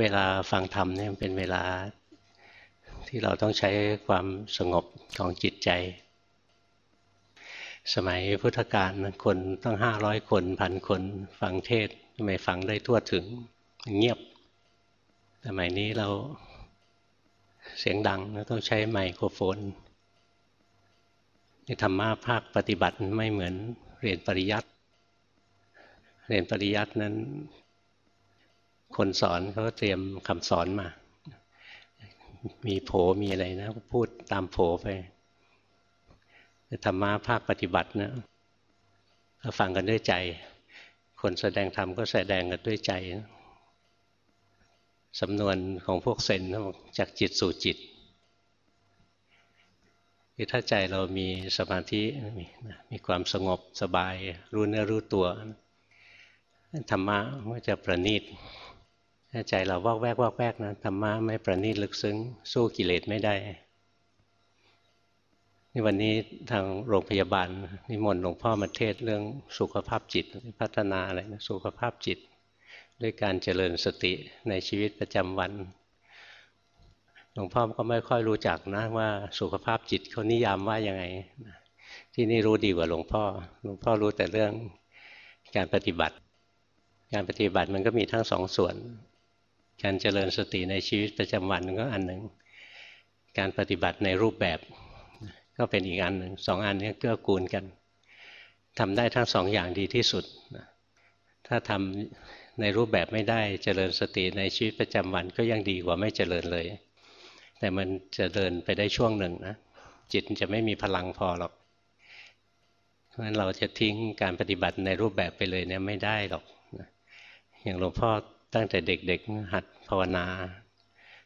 เวลาฟังธรรมเนี่ยเป็นเวลาที่เราต้องใช้ความสงบของจิตใจ สมัยพุทธกาลคนต้องห้าร้อยคนพันคนฟังเทศไม่ฟังได้ทั่วถึงเงียบ สมัยนี้เราเสียงดังแล้วต้องใช้ไมโครโฟนในธรรมะภาคปฏิบัติไม่เหมือนเรียนปริยัติเรียนปริยัตินั้น คนสอนเขาเตรียมคำสอนมา มีโผมีอะไรนะพูดตามโผไปธรรมะภาคปฏิบัตินะเราฟังกันด้วยใจ คนแสดงธรรมก็แสดงกันด้วยใจสำนวนของพวกเซนจากจิตสู่จิตคือถ้าใจเรามีสมาธิมีความสงบสบาย รู้เนื้อรู้ตัว ธรรมะก็จะประณีต ถ้าใจเราวอกแวกวอกแวกนะธรรมะไม่ประณีตลึกซึ้ง สู้กิเลสไม่ได้นี่วันนี้ทางโรงพยาบาลนิมนต์หลวงพ่อมาเทศเรื่องสุขภาพจิตพัฒนาอะไรนะสุขภาพจิต ด้วยการเจริญสติในชีวิตประจำวันหลวงพ่อก็ไม่ค่อยรู้จักนะว่าสุขภาพจิตเขานิยามว่ายังไง ที่นี่รู้ดีกว่าหลวงพ่อ หลวงพ่อรู้แต่เรื่องการปฏิบัติ การปฏิบัติมันก็มีทั้งสองส่วน การเจริญสติในชีวิตประจำวันก็อันหนึ่ง การปฏิบัติในรูปแบบก็เป็นอีกอันหนึ่งสองอันนี้เกื้อกูลกันทำได้ทั้งสองอย่างดีที่สุด ถ้าทำในรูปแบบไม่ได้เจริญสติในชีวิตประจำวันก็ยังดีกว่าไม่เจริญเลย แต่มันจะเดินไปได้ช่วงหนึ่งนะจิตจะไม่มีพลังพอหรอกเพราะฉะนั้นเราจะทิ้งการปฏิบัติในรูปแบบไปเลยเนี่ยไม่ได้หรอกอย่างหลวงพ่อตั้งแต่เด็กๆหัด ภาวนา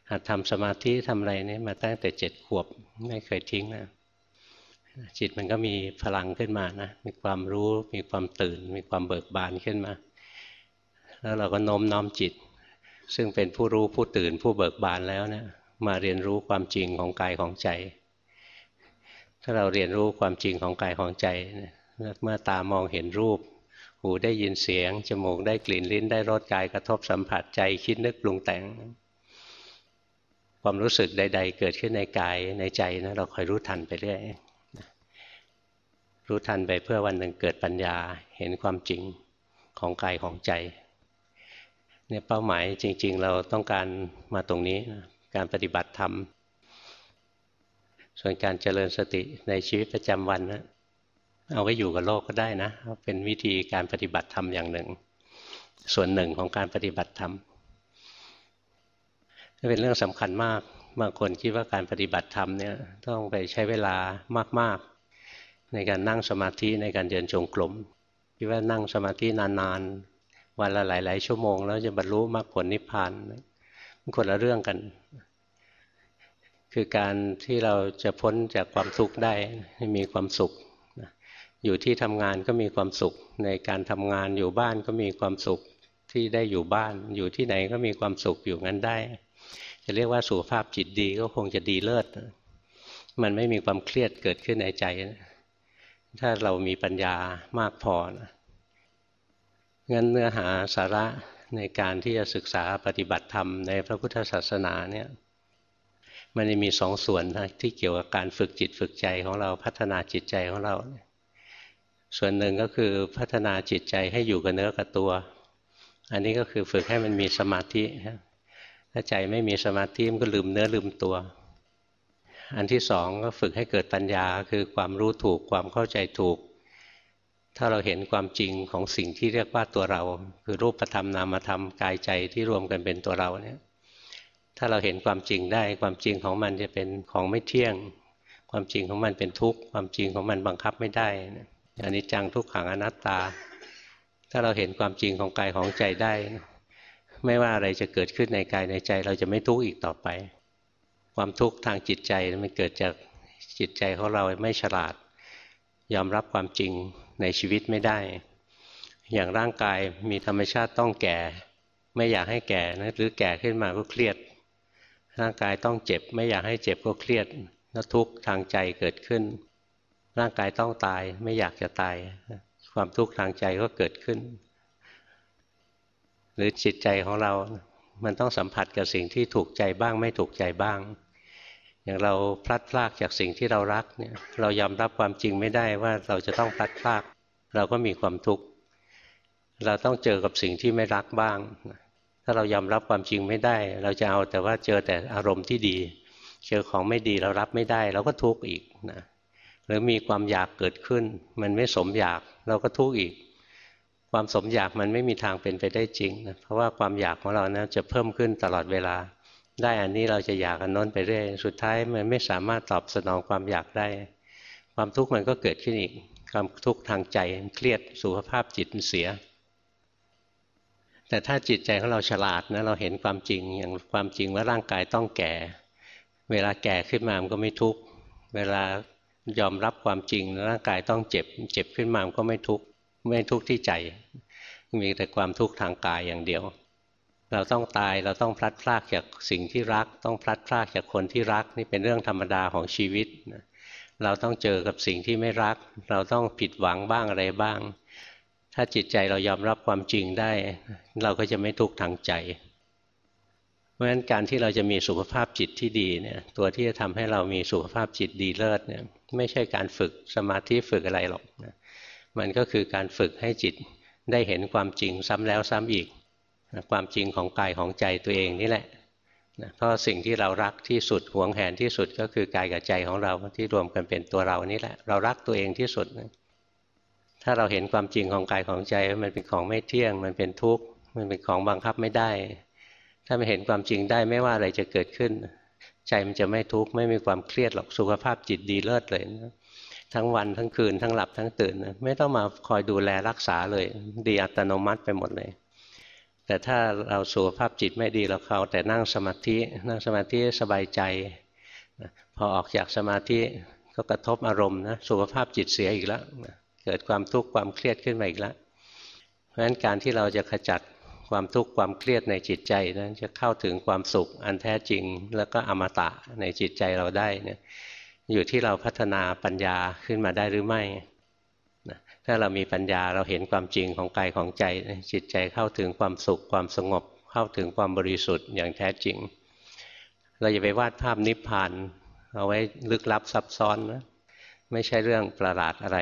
หัดทำสมาธิทำอะไรนี่มาตั้งแต่เจ็ดขวบไม่เคยทิ้งนะจิตมันก็มีพลังขึ้นมานะมีความรู้มีความตื่น มีความเบิกบานขึ้นมา แล้วเราก็โน้มน้อมจิต ซึ่งเป็นผู้รู้ผู้ตื่นผู้เบิกบานแล้วเนะี่ยมาเรียนรู้ความจริงของกายของใจ ถ้าเราเรียนรู้ความจริงของกายของใจเมื่อตามองเห็นรูป หูได้ยินเสียง จมูกได้กลิ่นลิ้นได้รสกายกระทบสัมผัสใจคิดนึกปรุงแต่ง ความรู้สึกใด ๆ เกิดขึ้นในกายในใจนะเราคอยรู้ทันไปเรื่อยรู้ทันไปเพื่อวันหนึ่งเกิดปัญญาเห็นความจริงของกายของใจเนี่ยเป้าหมายจริง ๆ เราต้องการมาตรงนี้นะการปฏิบัติธรรมส่วนการเจริญสติในชีวิตประจำวันนะ เอาไว้อยู่กับโลกก็ได้นะเป็นวิธีการปฏิบัติธรรมอย่างหนึ่ง ส่วนหนึ่งของการปฏิบัติธรรมก็เป็นเรื่องสำคัญมากบางคนคิดว่าการปฏิบัติธรรมเนี่ยต้องไปใช้เวลามาก ๆ ในการนั่งสมาธิในการเดินจงกรมคิดว่านั่งสมาธินานๆ วันละหลาย ๆ ชั่วโมง แล้วจะบรรลุมรรคผลนิพพานคนละเรื่องกัน คือการที่เราจะพ้นจากความทุกข์ได้มีความสุข อยู่ที่ทำงานก็มีความสุข ในการทำงานอยู่บ้านก็มีความสุขที่ได้อยู่บ้าน อยู่ที่ไหนก็มีความสุขอยู่งั้นได้ จะเรียกว่าสุขภาพจิตดีก็คงจะดีเลิศมันไม่มีความเครียดเกิดขึ้นในใจถ้าเรามีปัญญามากพอนะงั้นเนื้อหาสาระในการที่จะศึกษาปฏิบัติธรรมในพระพุทธศาสนาเนี่ยมันจะมีสองส่วนนะที่เกี่ยวกับการฝึกจิตฝึกใจของเราพัฒนาจิตใจของเรา ส่วนหนึ่งก็คือพัฒนาจิตใจให้อยู่กับเนื้อกับตัว อันนี้ก็คือฝึกให้มันมีสมาธิถ้าใจไม่มีสมาธิมันก็ลืมเนื้อลืมตัว อันที่สองก็ฝึกให้เกิดปัญญาคือความรู้ถูกความเข้าใจถูก ถ้าเราเห็นความจริงของสิ่งที่เรียกว่าตัวเรา คือรูปธรรมนามธรรมกายใจที่รวมกันเป็นตัวเราเนี่ยถ้าเราเห็นความจริงได้ความจริงของมันจะเป็นของไม่เที่ยง ความจริงของมันเป็นทุกข์ความจริงของมันบังคับไม่ได้ อันนี้จังทุกขังอนัตตา ถ้าเราเห็นความจริงของกายของใจได้ ไม่ว่าอะไรจะเกิดขึ้นในกายในใจ เราจะไม่ทุกข์อีกต่อไป ความทุกข์ทางจิตใจมันเกิดจากจิตใจของเราไม่ฉลาด ยอมรับความจริงในชีวิตไม่ได้ อย่างร่างกายมีธรรมชาติต้องแก่ ไม่อยากให้แก่นะหรือแก่ขึ้นมาก็เครียด ร่างกายต้องเจ็บ ไม่อยากให้เจ็บก็เครียดแล้วทุกข์ทางใจเกิดขึ้น ร่างกายต้องตายไม่อยากจะตาย ความทุกข์ทางใจก็เกิดขึ้น หรือจิตใจของเรา มันต้องสัมผัสกับสิ่งที่ถูกใจบ้าง ไม่ถูกใจบ้าง อย่างเราพลัดพรากจากสิ่งที่เรารักเนี่ยเรายอมรับความจริงไม่ได้ว่าเราจะต้องพลัดพราก เราก็มีความทุกข์เราต้องเจอกับสิ่งที่ไม่รักบ้าง ถ้าเรายอมรับความจริงไม่ได้ เราจะเอาแต่ว่าเจอแต่อารมณ์ที่ดี เจอของไม่ดีเรารับไม่ได้ เราก็ทุกข์อีกนะ หรือมีความอยากเกิดขึ้น มันไม่สมอยากเราก็ทุกข์อีก ความสมอยากมันไม่มีทางเป็นไปได้จริงนะเพราะว่าความอยากของเรานะจะเพิ่มขึ้นตลอดเวลา ได้อันนี้เราจะอยากอันน้นไปเรื่อยสุดท้ายมันไม่สามารถตอบสนองความอยากได้ ความทุกข์มันก็เกิดขึ้นอีก ความทุกข์ทางใจเครียดสุขภาพจิตเสีย แต่ถ้าจิตใจของเราฉลาดนะเราเห็นความจริงอย่างความจริงว่าร่างกายต้องแก่ เวลาแก่ขึ้นมามันก็ไม่ทุกข์เวลา ยอมรับความจริงร่างกายต้องเจ็บ เจ็บขึ้นมามันก็ไม่ทุกข์ไม่ทุกข์ที่ใจ มีแต่ความทุกข์ทางกายอย่างเดียว เราต้องตายเราต้องพลัดพรากจากสิ่งที่รัก ต้องพลัดพรากจากคนที่รักนี่เป็นเรื่องธรรมดาของชีวิตเราต้องเจอกับสิ่งที่ไม่รัก เราต้องผิดหวังบ้างอะไรบ้าง ถ้าจิตใจเรายอมรับความจริงได้ เราก็จะไม่ทุกข์ทางใจเพราะฉะนั้นการที่เราจะมีสุขภาพจิตที่ดีเนี่ยตัวที่จะทำให้เรามีสุขภาพจิตดีเลิศเนี่ย ไม่ใช่การฝึกสมาธิฝึกอะไรหรอกนะมันก็คือการฝึกให้จิตได้เห็นความจริงซ้ำแล้วซ้ำอีกนะความจริงของกายของใจตัวเองนี่แหละนะเพราะสิ่งที่เรารักที่สุดหวงแหนที่สุดก็คือกายกับใจของเราที่รวมกันเป็นตัวเรานี่แหละ เรารักตัวเองที่สุดนะถ้าเราเห็นความจริงของกายของใจมันเป็นของไม่เที่ยง มันเป็นทุกข์มันเป็นของบังคับไม่ได้ ถ้าไม่เห็นความจริงได้ไม่ว่าอะไรจะเกิดขึ้น ใจมันจะไม่ทุกข์ไม่มีความเครียดหรอกสุขภาพจิตดีเลิศเลยนะทั้งวันทั้งคืนทั้งหลับทั้งตื่นนะไม่ต้องมาคอยดูแลรักษาเลย ดีอัตโนมัติไปหมดเลย แต่ถ้าเราสุขภาพจิตไม่ดีเราเขาแต่นั่งสมาธินั่งสมาธิสบายใจพอออกจากสมาธิก็กระทบอารมณ์นะสุขภาพจิตเสียอีกแล้วเกิดความทุกข์ความเครียดขึ้นมาอีกแล้วเพราะฉะนั้นการที่เราจะขจัด ความทุกข์ความเครียดในจิตใจนั้นจะเข้าถึงความสุขอันแท้จริง แล้วก็อมตะในจิตใจเราได้เนี่ยอยู่ที่เราพัฒนาปัญญาขึ้นมาได้หรือไม่ถ้าเรามีปัญญาเราเห็นความจริงของกายของใจ จิตใจเข้าถึงความสุขความสงบ เข้าถึงความบริสุทธิ์อย่างแท้จริง เราอย่าไปวาดภาพนิพพานเอาไว้ลึกลับซับซ้อนนะไม่ใช่เรื่องประหลาดอะไร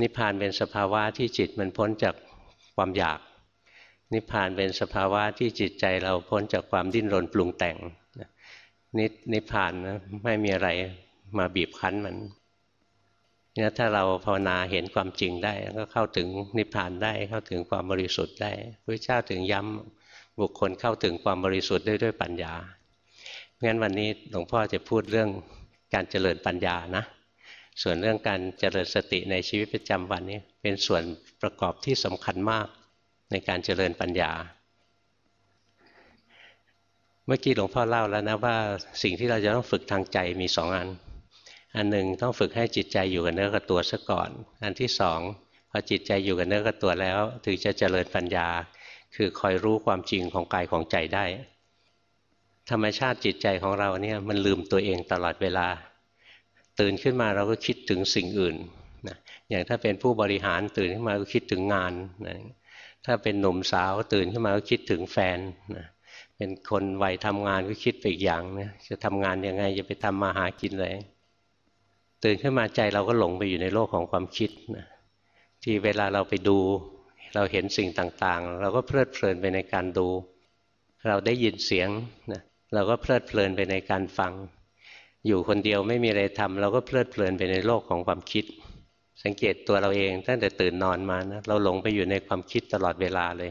นิพพานเป็นสภาวะที่จิตมันพ้นจากความอยาก นิพพานเป็นสภาวะที่จิตใจเราพ้นจากความดิ้นรนปรุงแต่งนินิพพานนะไม่มีอะไรมาบีบคั้นมันเนี่ยถ้าเราภาวนาเห็นความจริงได้ ก็เข้าถึงนิพพานได้เข้าถึงความบริสุทธิ์ได้พระเจ้าถึงย้ำบุคคลเข้าถึงความบริสุทธิ์ได้ด้วยปัญญางั้นวันนี้หลวงพ่อจะพูดเรื่องการเจริญปัญญานะ ส่วนเรื่องการเจริญสติในชีวิตประจำวันนี้เป็นส่วนประกอบที่สำคัญมาก ในการเจริญปัญญา เมื่อกี้หลวงพ่อเล่าแล้วนะว่าสิ่งที่เราจะต้องฝึกทางใจมีสองอัน อันหนึ่งต้องฝึกให้จิตใจอยู่กับเนื้อกับตัวซะก่อน อันที่สองพอจิตใจอยู่กับเนื้อกับตัวแล้ว ถึงจะเจริญปัญญา คือคอยรู้ความจริงของกายของใจได้ ธรรมชาติจิตใจของเราเนี่ยมันลืมตัวเองตลอดเวลา ตื่นขึ้นมาเราก็คิดถึงสิ่งอื่นนะอย่างถ้าเป็นผู้บริหารตื่นขึ้นมาก็คิดถึงงานนะ ถ้าเป็นหนุ่มสาวตื่นขึ้นมาก็คิดถึงแฟนนะเป็นคนวัยทำงานก็คิดไปอีกอย่างนะจะทำงานยังไงจะไปทำมาหากินอะไรตื่นขึ้นมาใจเราก็หลงไปอยู่ในโลกของความคิดนะที่เวลาเราไปดูเราเห็นสิ่งต่างๆ เราก็เพลิดเพลินไปในการดู เราได้ยินเสียงนะเราก็เพลิดเพลินไปในการฟัง อยู่คนเดียวไม่มีอะไรทำเราก็เพลิดเพลินไปในโลกของความคิด สังเกตตัวเราเองตั้งแต่ตื่นนอนมานะเราหลงไปอยู่ในความคิดตลอดเวลาเลย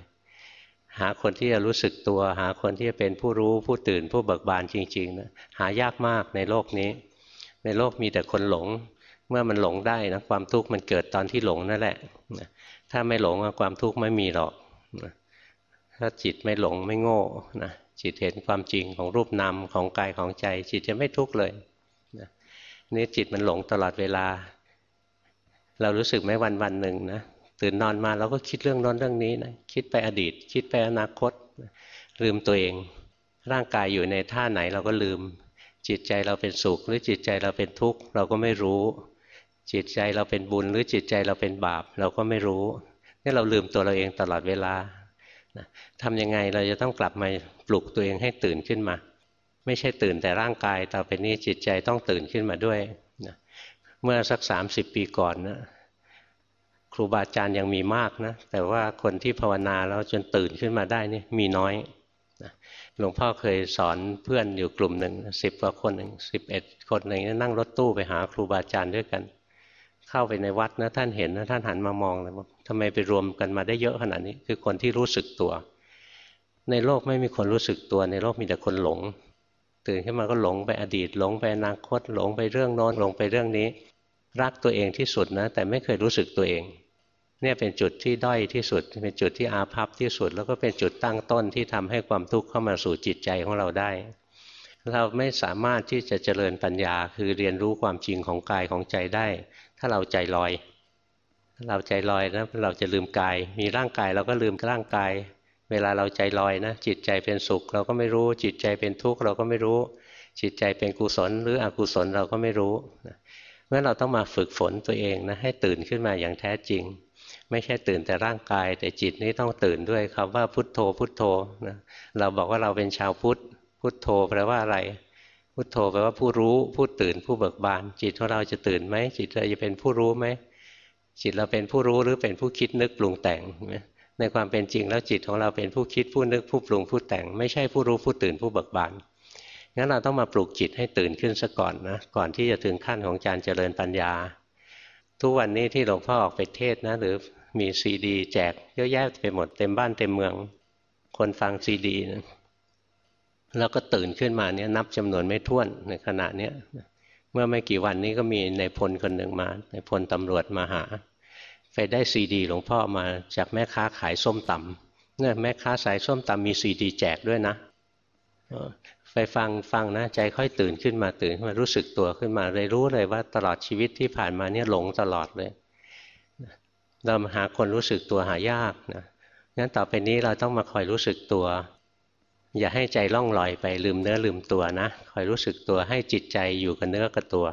หาคนที่จะรู้สึกตัว หาคนที่จะเป็นผู้รู้ผู้ตื่นผู้เบิกบานจริงๆนะหายากมากในโลกนี้ ในโลกมีแต่คนหลง เมื่อมันหลงได้นะความทุกข์มันเกิดตอนที่หลงนั่นแหละ ถ้าไม่หลงความทุกข์ไม่มีหรอกถ้าจิตไม่หลงไม่โง่นะจิตเห็นความจริงของรูปนามของกายของใจ จิตจะไม่ทุกข์เลยนะนี่จิตมันหลงตลอดเวลา เรารู้สึกไหมวันวันหนึ่งนะตื่นนอนมาเราก็คิดเรื่องน้นเรื่องนี้นะคิดไปอดีต คิดไปอนาคต ลืมตัวเอง ร่างกายอยู่ในท่าไหนเราก็ลืม จิตใจเราเป็นสุข หรือจิตใจเราเป็นทุกข์เราก็ไม่รู้ จิตใจเราเป็นบุญ หรือจิตใจเราเป็นบาป เราก็ไม่รู้นี่เราลืมตัวเราเองตลอดเวลาทำยังไงเราจะต้องกลับมาปลุกตัวเองให้ตื่นขึ้นมา ไม่ใช่ตื่นแต่ร่างกายต่อไปนี้จิตใจต้องตื่นขึ้นมาด้วย เมื่อสักสามสิบปีก่อนนะครูบาอาจารย์ยังมีมากนะ แต่ว่าคนที่ภาวนาแล้วจนตื่นขึ้นมาได้นี่มีน้อยหลวงพ่อเคยสอนเพื่อนอยู่กลุ่มหนึ่งสิบกว่าคนหนึ่งสิบเอ็ดคนหนึ่งนั่งรถตู้ไปหาครูบาอาจารย์ด้วยกัน เข้าไปในวัดนะท่านเห็นนะท่านหันมามองเลยว่าทำไมไปรวมกันมาได้เยอะขนาดนี้ คือคนที่รู้สึกตัว ในโลกไม่มีคนรู้สึกตัวในโลกมีแต่คนหลง ตื่นขึ้นมาก็หลงไปอดีตหลงไปอนาคตหลงไปเรื่องโน้นหลงไปเรื่องนี้ รักตัวเองที่สุดนะ แต่ไม่เคยรู้สึกตัวเอง เนี่ยเป็นจุดที่ด้อยที่สุด เป็นจุดที่อาภัพที่สุด แล้วก็เป็นจุดตั้งต้นที่ทำให้ความทุกข์เข้ามาสู่จิตใจของเราได้ เราไม่สามารถที่จะเจริญปัญญาคือเรียนรู้ความจริงของกายของใจได้ ถ้าเราใจลอย เราใจลอยนะเราจะลืมกาย มีร่างกายเราก็ลืมร่างกาย เวลาเราใจลอยนะ จิตใจเป็นสุข เราก็ไม่รู้ จิตใจเป็นทุกข์เราก็ไม่รู้ จิตใจเป็นกุศลหรืออกุศลเราก็ไม่รู้ เมื่อเราต้องมาฝึกฝนตัวเองนะให้ตื่นขึ้นมาอย่างแท้จริง ไม่ใช่ตื่นแต่ร่างกาย แต่จิตนี้ต้องตื่นด้วยคำว่าพุทโธพุทโธนะเราบอกว่าเราเป็นชาวพุทธพุทโธแปลว่าอะไร พุทโธแปลว่าผู้รู้ผู้ตื่นผู้เบิกบาน จิตของเราจะตื่นไหมจิตเราจะเป็นผู้รู้ไหมจิตเราเป็นผู้รู้หรือเป็นผู้คิดนึกปรุงแต่งในความเป็นจริงแล้วจิตของเราเป็นผู้คิดผู้นึกผู้ปรุงผู้แต่ง ไม่ใช่ผู้รู้ผู้ตื่นผู้เบิกบาน งั้นเราต้องมาปลุกจิตให้ตื่นขึ้นซะก่อนนะก่อนที่จะถึงขั้นของการเจริญปัญญา ทุกวันนี้ที่หลวงพ่อออกไปเทศนะ หรือมีซีดี แจกเยอะแยะไปหมดเต็มบ้านเต็มเมือง คนฟังซีดีนะแล้วก็ตื่นขึ้นมาเนี่ยนับจำนวนไม่ถ้วนในขณะเนี้ยเมื่อไม่กี่วันนี้ก็มีนายพลคนหนึ่งมานายพลตำรวจมาหา ไปได้ซีดี หลวงพ่อมาจากแม่ค้าขายส้มตำเนี่ยแม่ค้าขายส้มตำมีซีดี แจกด้วยนะ ไปฟังฟังนะใจค่อยตื่นขึ้นมาตื่นขึ้นมารู้สึกตัวขึ้นมาเลยรู้เลยว่าตลอดชีวิตที่ผ่านมาเนี่ยหลงตลอดเลยเราหาคนรู้สึกตัวหายากนะงั้นต่อไปนี้เราต้องมาคอยรู้สึกตัว อย่าให้ใจล่องลอยไปลืมเนื้อลืมตัวนะคอยรู้สึกตัวให้จิตใจอยู่กับเนื้อกับตัว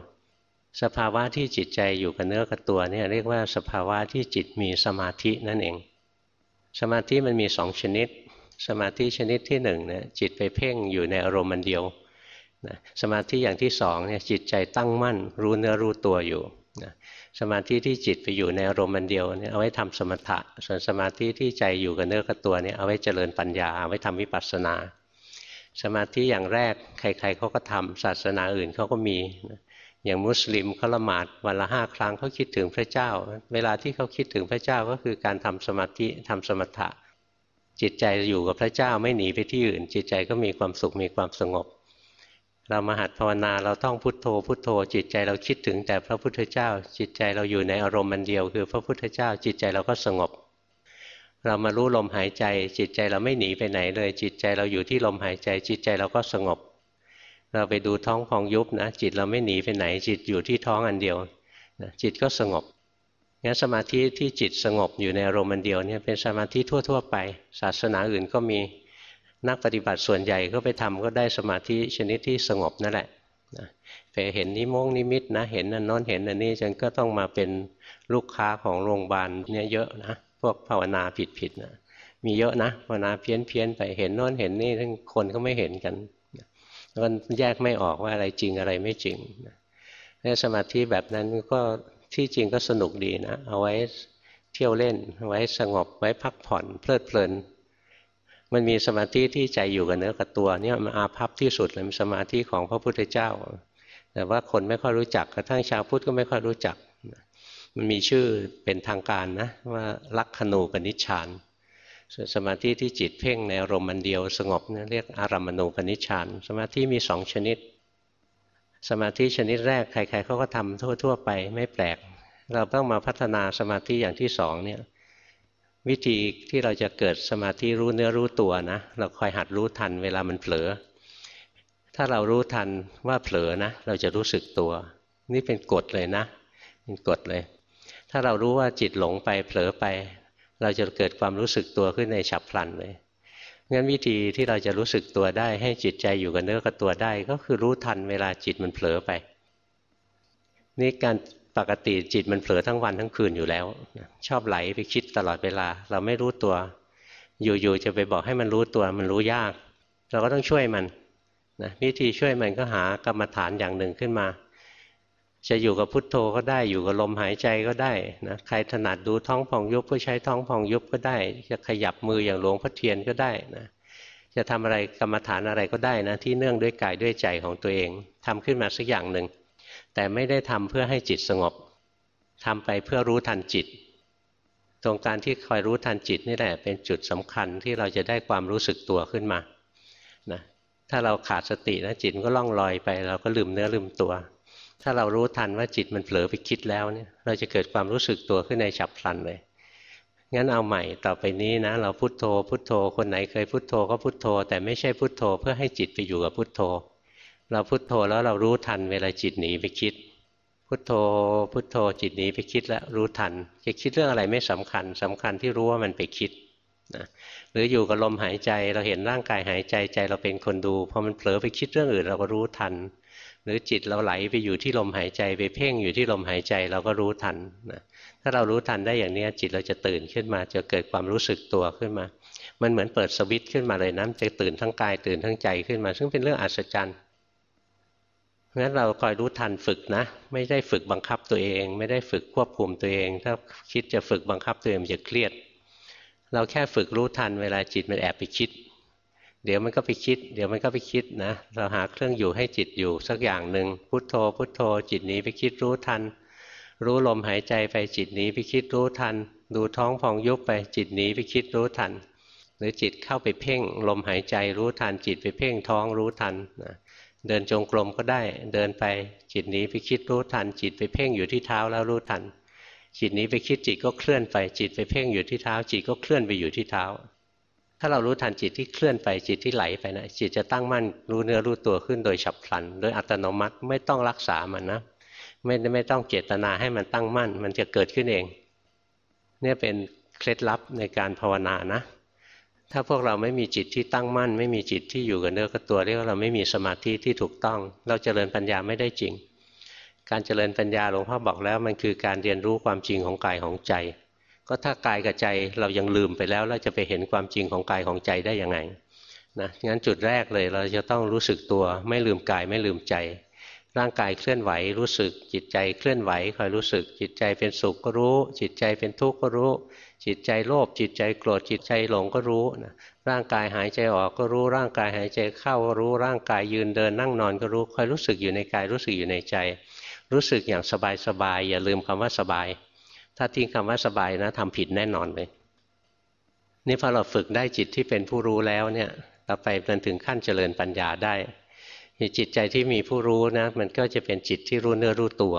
สภาวะที่จิตใจอยู่กับเนื้อกับตัวเนี่ยเรียกว่าสภาวะที่จิตมีสมาธินั่นเอง สมาธิมันมีสองชนิด สมาธิชนิดที่หนึ่งเนี่ยจิตไปเพ่งอยู่ในอารมณ์มันเดียวนะสมาธิอย่างที่สองเนี่ยจิตใจตั้งมั่น รู้เนื้อรู้ตัวอยู่นะสมาธิที่จิตไปอยู่ในอารมณ์มันเดียวเนี่ยเอาไว้ทำสมถะ ส่วนสมาธิที่ใจอยู่กับเนื้อกับตัวเนี่ยเอาไว้เจริญปัญญาเอาไว้ทำวิปัสสนา สมาธิอย่างแรกใครๆเขาก็ทำศาสนาอื่นเขาก็มีอย่างมุสลิมเขาละหมาดวันละห้าครั้งเขาคิดถึงพระเจ้า เวลาที่เขาคิดถึงพระเจ้าก็คือการทำสมาธิทำสมถะ จิตใจอยู่กับพระเจ้าไม่หนีไปที่อื่น จิตใจก็มีความสุขมีความสงบ เรามาหัดภาวนาเราต้องพุโทโธ พุโทโธ จิตใจเราคิดถึงแต่พระพุทธเจ้า จิตใจเราอยู่ในอารมณ์มันเดียว คือพระพุทธเจ้า จิตใจเราก็สงบ เรามารู้ลมหายใจ จิตใจเราไม่หนีไปไหนเลย จิตใจเราอยู่ที่ลมหายใจ จิตใจเราก็สงบ เราไปดูท้องพองยุบนะจิตเราไม่หนีไปไหน จิตอยู่ที่ท้องอันเดียวจิตก็สงบ งั้นสมาธิที่จิตสงบอยู่ในอารมณ์เดียวเนี่ยเป็นสมาธิทั่ว ๆ ไป ศาสนาอื่นก็มีนักปฏิบัติส่วนใหญ่ก็ไปทำก็ได้สมาธิชนิดที่สงบนั่นแหละไปเห็นนิมงนิมิตนะเห็นนั่นน้นเห็นอันนี้จนก็ต้องมาเป็นลูกค้าของโรงพยาบาลเนี่ยเยอะนะพวกภาวนาผิดผิดนะมีเยอะนะภาวนาเพี้ยนเพียนไปเห็นน้นเห็นนี่ทั้งคนก็ไม่เห็นกันก็แยกไม่ออกว่าอะไรจริงอะไรไม่จริงนี่สมาธิแบบนั้นก็ ที่จริงก็สนุกดีนะ เอาไว้เที่ยวเล่นไว้สงบไว้พักผ่อน เพลิดเพลิน มันมีสมาธิที่ใจอยู่กับเนื้อกับตัวเนี่ยมันอาภัพที่สุดเลยสมาธิของพระพุทธเจ้า แต่ว่าคนไม่ค่อยรู้จักกระทั่งชาวพุทธก็ไม่ค่อยรู้จัก มันมีชื่อเป็นทางการนะ ว่าลักขณูปนิชฌานส่วนสมาธิที่จิตเพ่งในอารมณ์มันเดียวสงบเนี่ยเรียกอารัมมณูปนิชฌานสมาธิมีสองชนิด สมาธิชนิดแรกใครๆเขาก็ทำทั่ว ๆ ไปไม่แปลก เราต้องมาพัฒนาสมาธิอย่างที่สองเนี่ยวิธีที่เราจะเกิดสมาธิรู้เนื้อรู้ตัวนะ เราคอยหัดรู้ทันเวลามันเผลอ ถ้าเรารู้ทันว่าเผลอนะ เราจะรู้สึกตัว นี่เป็นกฎเลยนะเป็นกฎเลย ถ้าเรารู้ว่าจิตหลงไปเผลอไป เราจะเกิดความรู้สึกตัวขึ้นในฉับพลันเลย งั้นวิธีที่เราจะรู้สึกตัวได้ ให้จิตใจอยู่กับเนื้อกับตัวได้ ก็คือรู้ทันเวลาจิตมันเผลอไป นี่การปกติจิตมันเผลอทั้งวันทั้งคืนอยู่แล้ว ชอบไหลไปคิดตลอดเวลา เราไม่รู้ตัว อยู่ๆจะไปบอกให้มันรู้ตัวมันรู้ยาก เราก็ต้องช่วยมันนะวิธีช่วยมันก็หากรรมฐานอย่างหนึ่งขึ้นมา จะอยู่กับพุทโธก็ได้อยู่กับลมหายใจก็ได้นะใครถนัดดูท้องพองยุบก็ใช้ท้องพองยุบก็ได้ จะขยับมืออย่างหลวงพ่อเทียนก็ได้นะจะทำอะไรกรรมฐานอะไรก็ได้นะที่เนื่องด้วยกายด้วยใจของตัวเองทำขึ้นมาสักอย่างหนึ่งแต่ไม่ได้ทำเพื่อให้จิตสงบทำไปเพื่อรู้ทันจิต ตรงการที่คอยรู้ทันจิตนี่แหละเป็นจุดสำคัญที่เราจะได้ความรู้สึกตัวขึ้นมานะถ้าเราขาดสตินะจิตก็ล่องลอยไป เราก็ลืมเนื้อลืมตัว ถ้าเรารู้ทันว่าจิตมันเผลอไปคิดแล้วเนี่ย เราจะเกิดความรู้สึกตัวขึ้นในฉับพลันเลยงั้นเอาใหม่ต่อไปนี้นะ เราพุโทโธ พุโทโธ คนไหนเคยพุโทโธก็พุโทโธ แต่ไม่ใช่พุโทโธเพื่อให้จิตไปอยู่กับพุโทโธ เราพุโทโธแล้วเรารู้ทันเวลาจิตหนีไปคิด พุโทโธ พุโทโธจิตหนีไปคิดแล้วรู้ทัน จะคิดเรื่องอะไรไม่สำคัญสำคัญที่รู้ว่ามันไปคิดนะหรืออยู่กับลมหายใจเราเห็นร่างกายหายใจใจเราเป็นคนดูพอมันเผลอไปคิดเรื่องอื่นเราก็รู้ทัน หรือจิตเราไหลไปอยู่ที่ลมหายใจไปเพ่งอยู่ที่ลมหายใจเราก็รู้ทันนะถ้าเรารู้ทันได้อย่างนี้จิตเราจะตื่นขึ้นมา จะเกิดความรู้สึกตัวขึ้นมา มันเหมือนเปิดสวิตช์ขึ้นมาเลยนะจะตื่นทั้งกายตื่นทั้งใจขึ้นมา ซึ่งเป็นเรื่องอัศจรรย์งั้นเราคอยรู้ทันฝึกนะ ไม่ได้ฝึกบังคับตัวเอง ไม่ได้ฝึกควบคุมตัวเอง ถ้าคิดจะฝึกบังคับตัวเองจะเครียด เราแค่ฝึกรู้ทันเวลาจิตมันแอบไปคิด เดี๋ยวมันก็ไปคิด เดี๋ยวมันก็ไปคิดนะ เราหาเครื่องอยู่ให้จิตอยู่สักอย่างหนึ่งพุทโธ พุทโธ จิตนี้ไปคิดรู้ทัน รู้ลมหายใจไปจิตนี้ไปคิดรู้ทัน ดูท้องพองยุบไปจิตนี้ไปคิดรู้ทัน หรือจิตเข้าไปเพ่ง ลมหายใจรู้ทัน จิตไปเพ่งท้องรู้ทันนะเดินจงกรมก็ได้ เดินไปจิตนี้ไปคิดรู้ทัน จิตไปเพ่งอยู่ที่เท้าแล้วรู้ทัน จิตนี้ไปคิดจิตก็เคลื่อนไป จิตไปเพ่งอยู่ที่เท้า จิตก็เคลื่อนไปอยู่ที่เท้า ถ้าเรารู้ทันจิตที่เคลื่อนไปจิตที่ไหลไปนะจิตจะตั้งมั่นรู้เนื้อรู้ตัวขึ้นโดยฉับพลัน โดยอัตโนมัติไม่ต้องรักษามันนะไม่ไม่ต้องเจตนาให้มันตั้งมั่น มันจะเกิดขึ้นเอง เนี่ยเป็นเคล็ดลับในการภาวนานะ ถ้าพวกเราไม่มีจิตที่ตั้งมั่น ไม่มีจิตที่อยู่กับเนื้อกับตัวเรียกว่าเราไม่มีสมาธิที่ถูกต้อง เราเจริญปัญญาไม่ได้จริง การเจริญปัญญาหลวงพ่อบอกแล้วมันคือการเรียนรู้ความจริงของกายของใจ ก็ถ้ากายกับใจเรายังลืมไปแล้วเราจะไปเห็นความจริงของกายของใจได้ยังไงนะงั้นจุดแรกเลยเราจะต้องรู้สึกตัวไม่ลืมกายไม่ลืมใจ ร่างกายเคลื่อนไหวรู้สึก จิตใจเคลื่อนไหวคอยรู้สึก จิตใจเป็นสุขก็รู้ จิตใจเป็นทุกข์ก็รู้ จิตใจโลภจิตใจโกรธจิตใจหลงก็รู้นะร่างกายหายใจออกก็รู้ ร่างกายหายใจเข้าก็รู้ร่างกายยืนเดินนั่งนอนก็รู้คอยรู้สึกอยู่ในกายรู้สึกอยู่ในใจ รู้สึกอย่างสบายสบายอย่าลืมคำว่าสบาย ถ้าทิ้งคำว่าสบายนะทำผิดแน่นอนเลยนี่พอเราฝึกได้จิตที่เป็นผู้รู้แล้วเนี่ยเราไปจนถึงขั้นเจริญปัญญาได้จิตใจที่มีผู้รู้นะ มันก็จะเป็นจิตที่รู้เนื้อรู้ตัว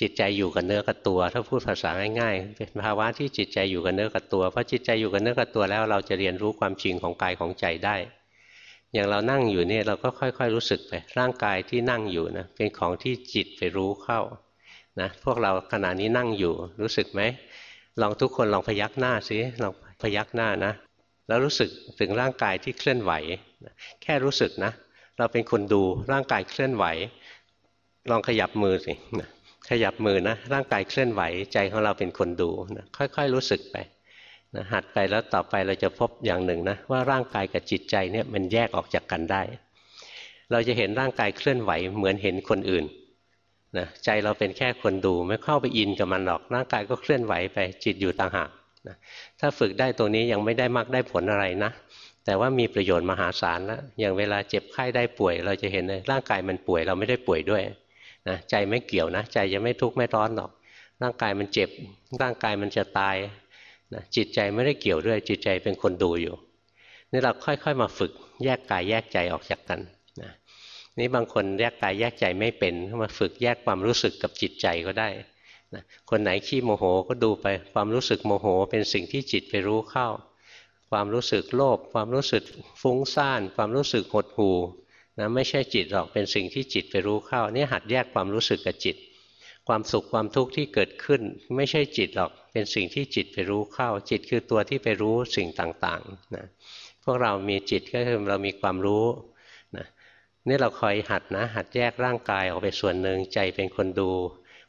จิตใจอยู่กับเนื้อกับตัว ถ้าพูดภาษาง่ายๆเป็นภาวะที่จิตใจอยู่กับเนื้อกับตัวเพราะจิตใจอยู่กับเนื้อกับตัวแล้ว เราจะเรียนรู้ความจริงของกายของใจได้ อย่างเรานั่งอยู่เนี่ยเราก็ค่อย ๆ รู้สึกไปร่างกายที่นั่งอยู่นะเป็นของที่จิตไปรู้เข้า นะพวกเราขณะนี้นั่งอยู่รู้สึกไหมลองทุกคนลองพยักหน้าสิลองพยักหน้านะ แล้วรู้สึกถึงร่างกายที่เคลื่อนไหว แค่รู้สึกนะ เราเป็นคนดูร่างกายเคลื่อนไหว ลองขยับมือสิขยับมือนะ ร่างกายเคลื่อนไหวใจของเราเป็นคนดูนะค่อยๆรู้สึกไปนะหัดไปแล้วต่อไปเราจะพบอย่างหนึ่งนะว่าร่างกายกับจิตใจเนี่ยมันแยกออกจากกันได้ เราจะเห็นร่างกายเคลื่อนไหวเหมือนเห็นคนอื่น นะใจเราเป็นแค่คนดูไม่เข้าไปอินกับมันหรอกร่างกายก็เคลื่อนไหวไปจิตอยู่ต่างหากนะถ้าฝึกได้ตรงนี้ยังไม่ได้มากได้ผลอะไรนะ แต่ว่ามีประโยชน์มหาศาลแล้วอย่างเวลาเจ็บไข้ได้ป่วย เราจะเห็นเลยร่างกายมันป่วยเราไม่ได้ป่วยด้วยนะใจไม่เกี่ยวนะ ใจจะไม่ทุกข์ไม่ร้อนหรอก ร่างกายมันเจ็บ ร่างกายมันจะตายนะจิตใจไม่ได้เกี่ยวด้วยจิตใจเป็นคนดูอยู่นี่เราค่อยๆ มาฝึกแยกกายแยกใจออกจากกัน นี่บางคนแยกกายแยกใจไม่เป็นมาฝึกแยกความรู้สึกกับจิตใจก็ได้นะคนไหนขี้โมโหก็ดูไป ความรู้สึกโมโหเป็นสิ่งที่จิตไปรู้เข้า ความรู้สึกโลภความรู้สึกฟุ้งซ่าน ความรู้สึกหดหู่นะไม่ใช่จิตหรอกเป็นสิ่งที่จิตไปรู้เข้านี่หัดแยกความรู้สึกกับจิต ความสุขความทุกข์ที่เกิดขึ้น ไม่ใช่จิตหรอกเป็นสิ่งที่จิตไปรู้เข้า จิตคือตัวที่ไปรู้สิ่งต่างๆนะพวกเรามีจิตก็คือเรามีความรู้ นี่เราคอยหัดนะหัดแยกร่างกายออกไปส่วนหนึ่งใจเป็นคนดู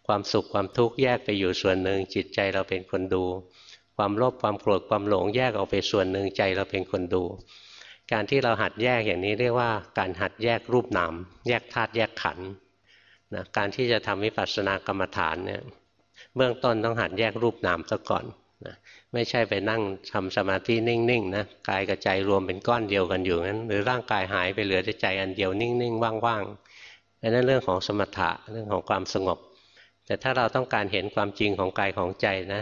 ความสุขความทุกข์แยกไปอยู่ส่วนหนึ่งจิตใจเราเป็นคนดู ความโลภความโกรธความหลงแยกออกไปส่วนหนึ่งใจเราเป็นคนดู การที่เราหัดแยกอย่างนี้เรียกว่าการหัดแยกรูปนามแยกธาตุแยกขันธ์นะการที่จะทำวิปัสสนากรรมฐานเนี่ยเบื้องต้นต้องหัดแยกรูปนามซะก่อน นะไม่ใช่ไปนั่งทำสมาธินิ่งๆนะกายกับใจรวมเป็นก้อนเดียวกันอยู่งั้น หรือร่างกายหายไปเหลือแต่ใจอันเดียวนิ่งๆว่างๆอันนั้นเรื่องของสมถะเรื่องของความสงบ แต่ถ้าเราต้องการเห็นความจริงของกายของใจนะ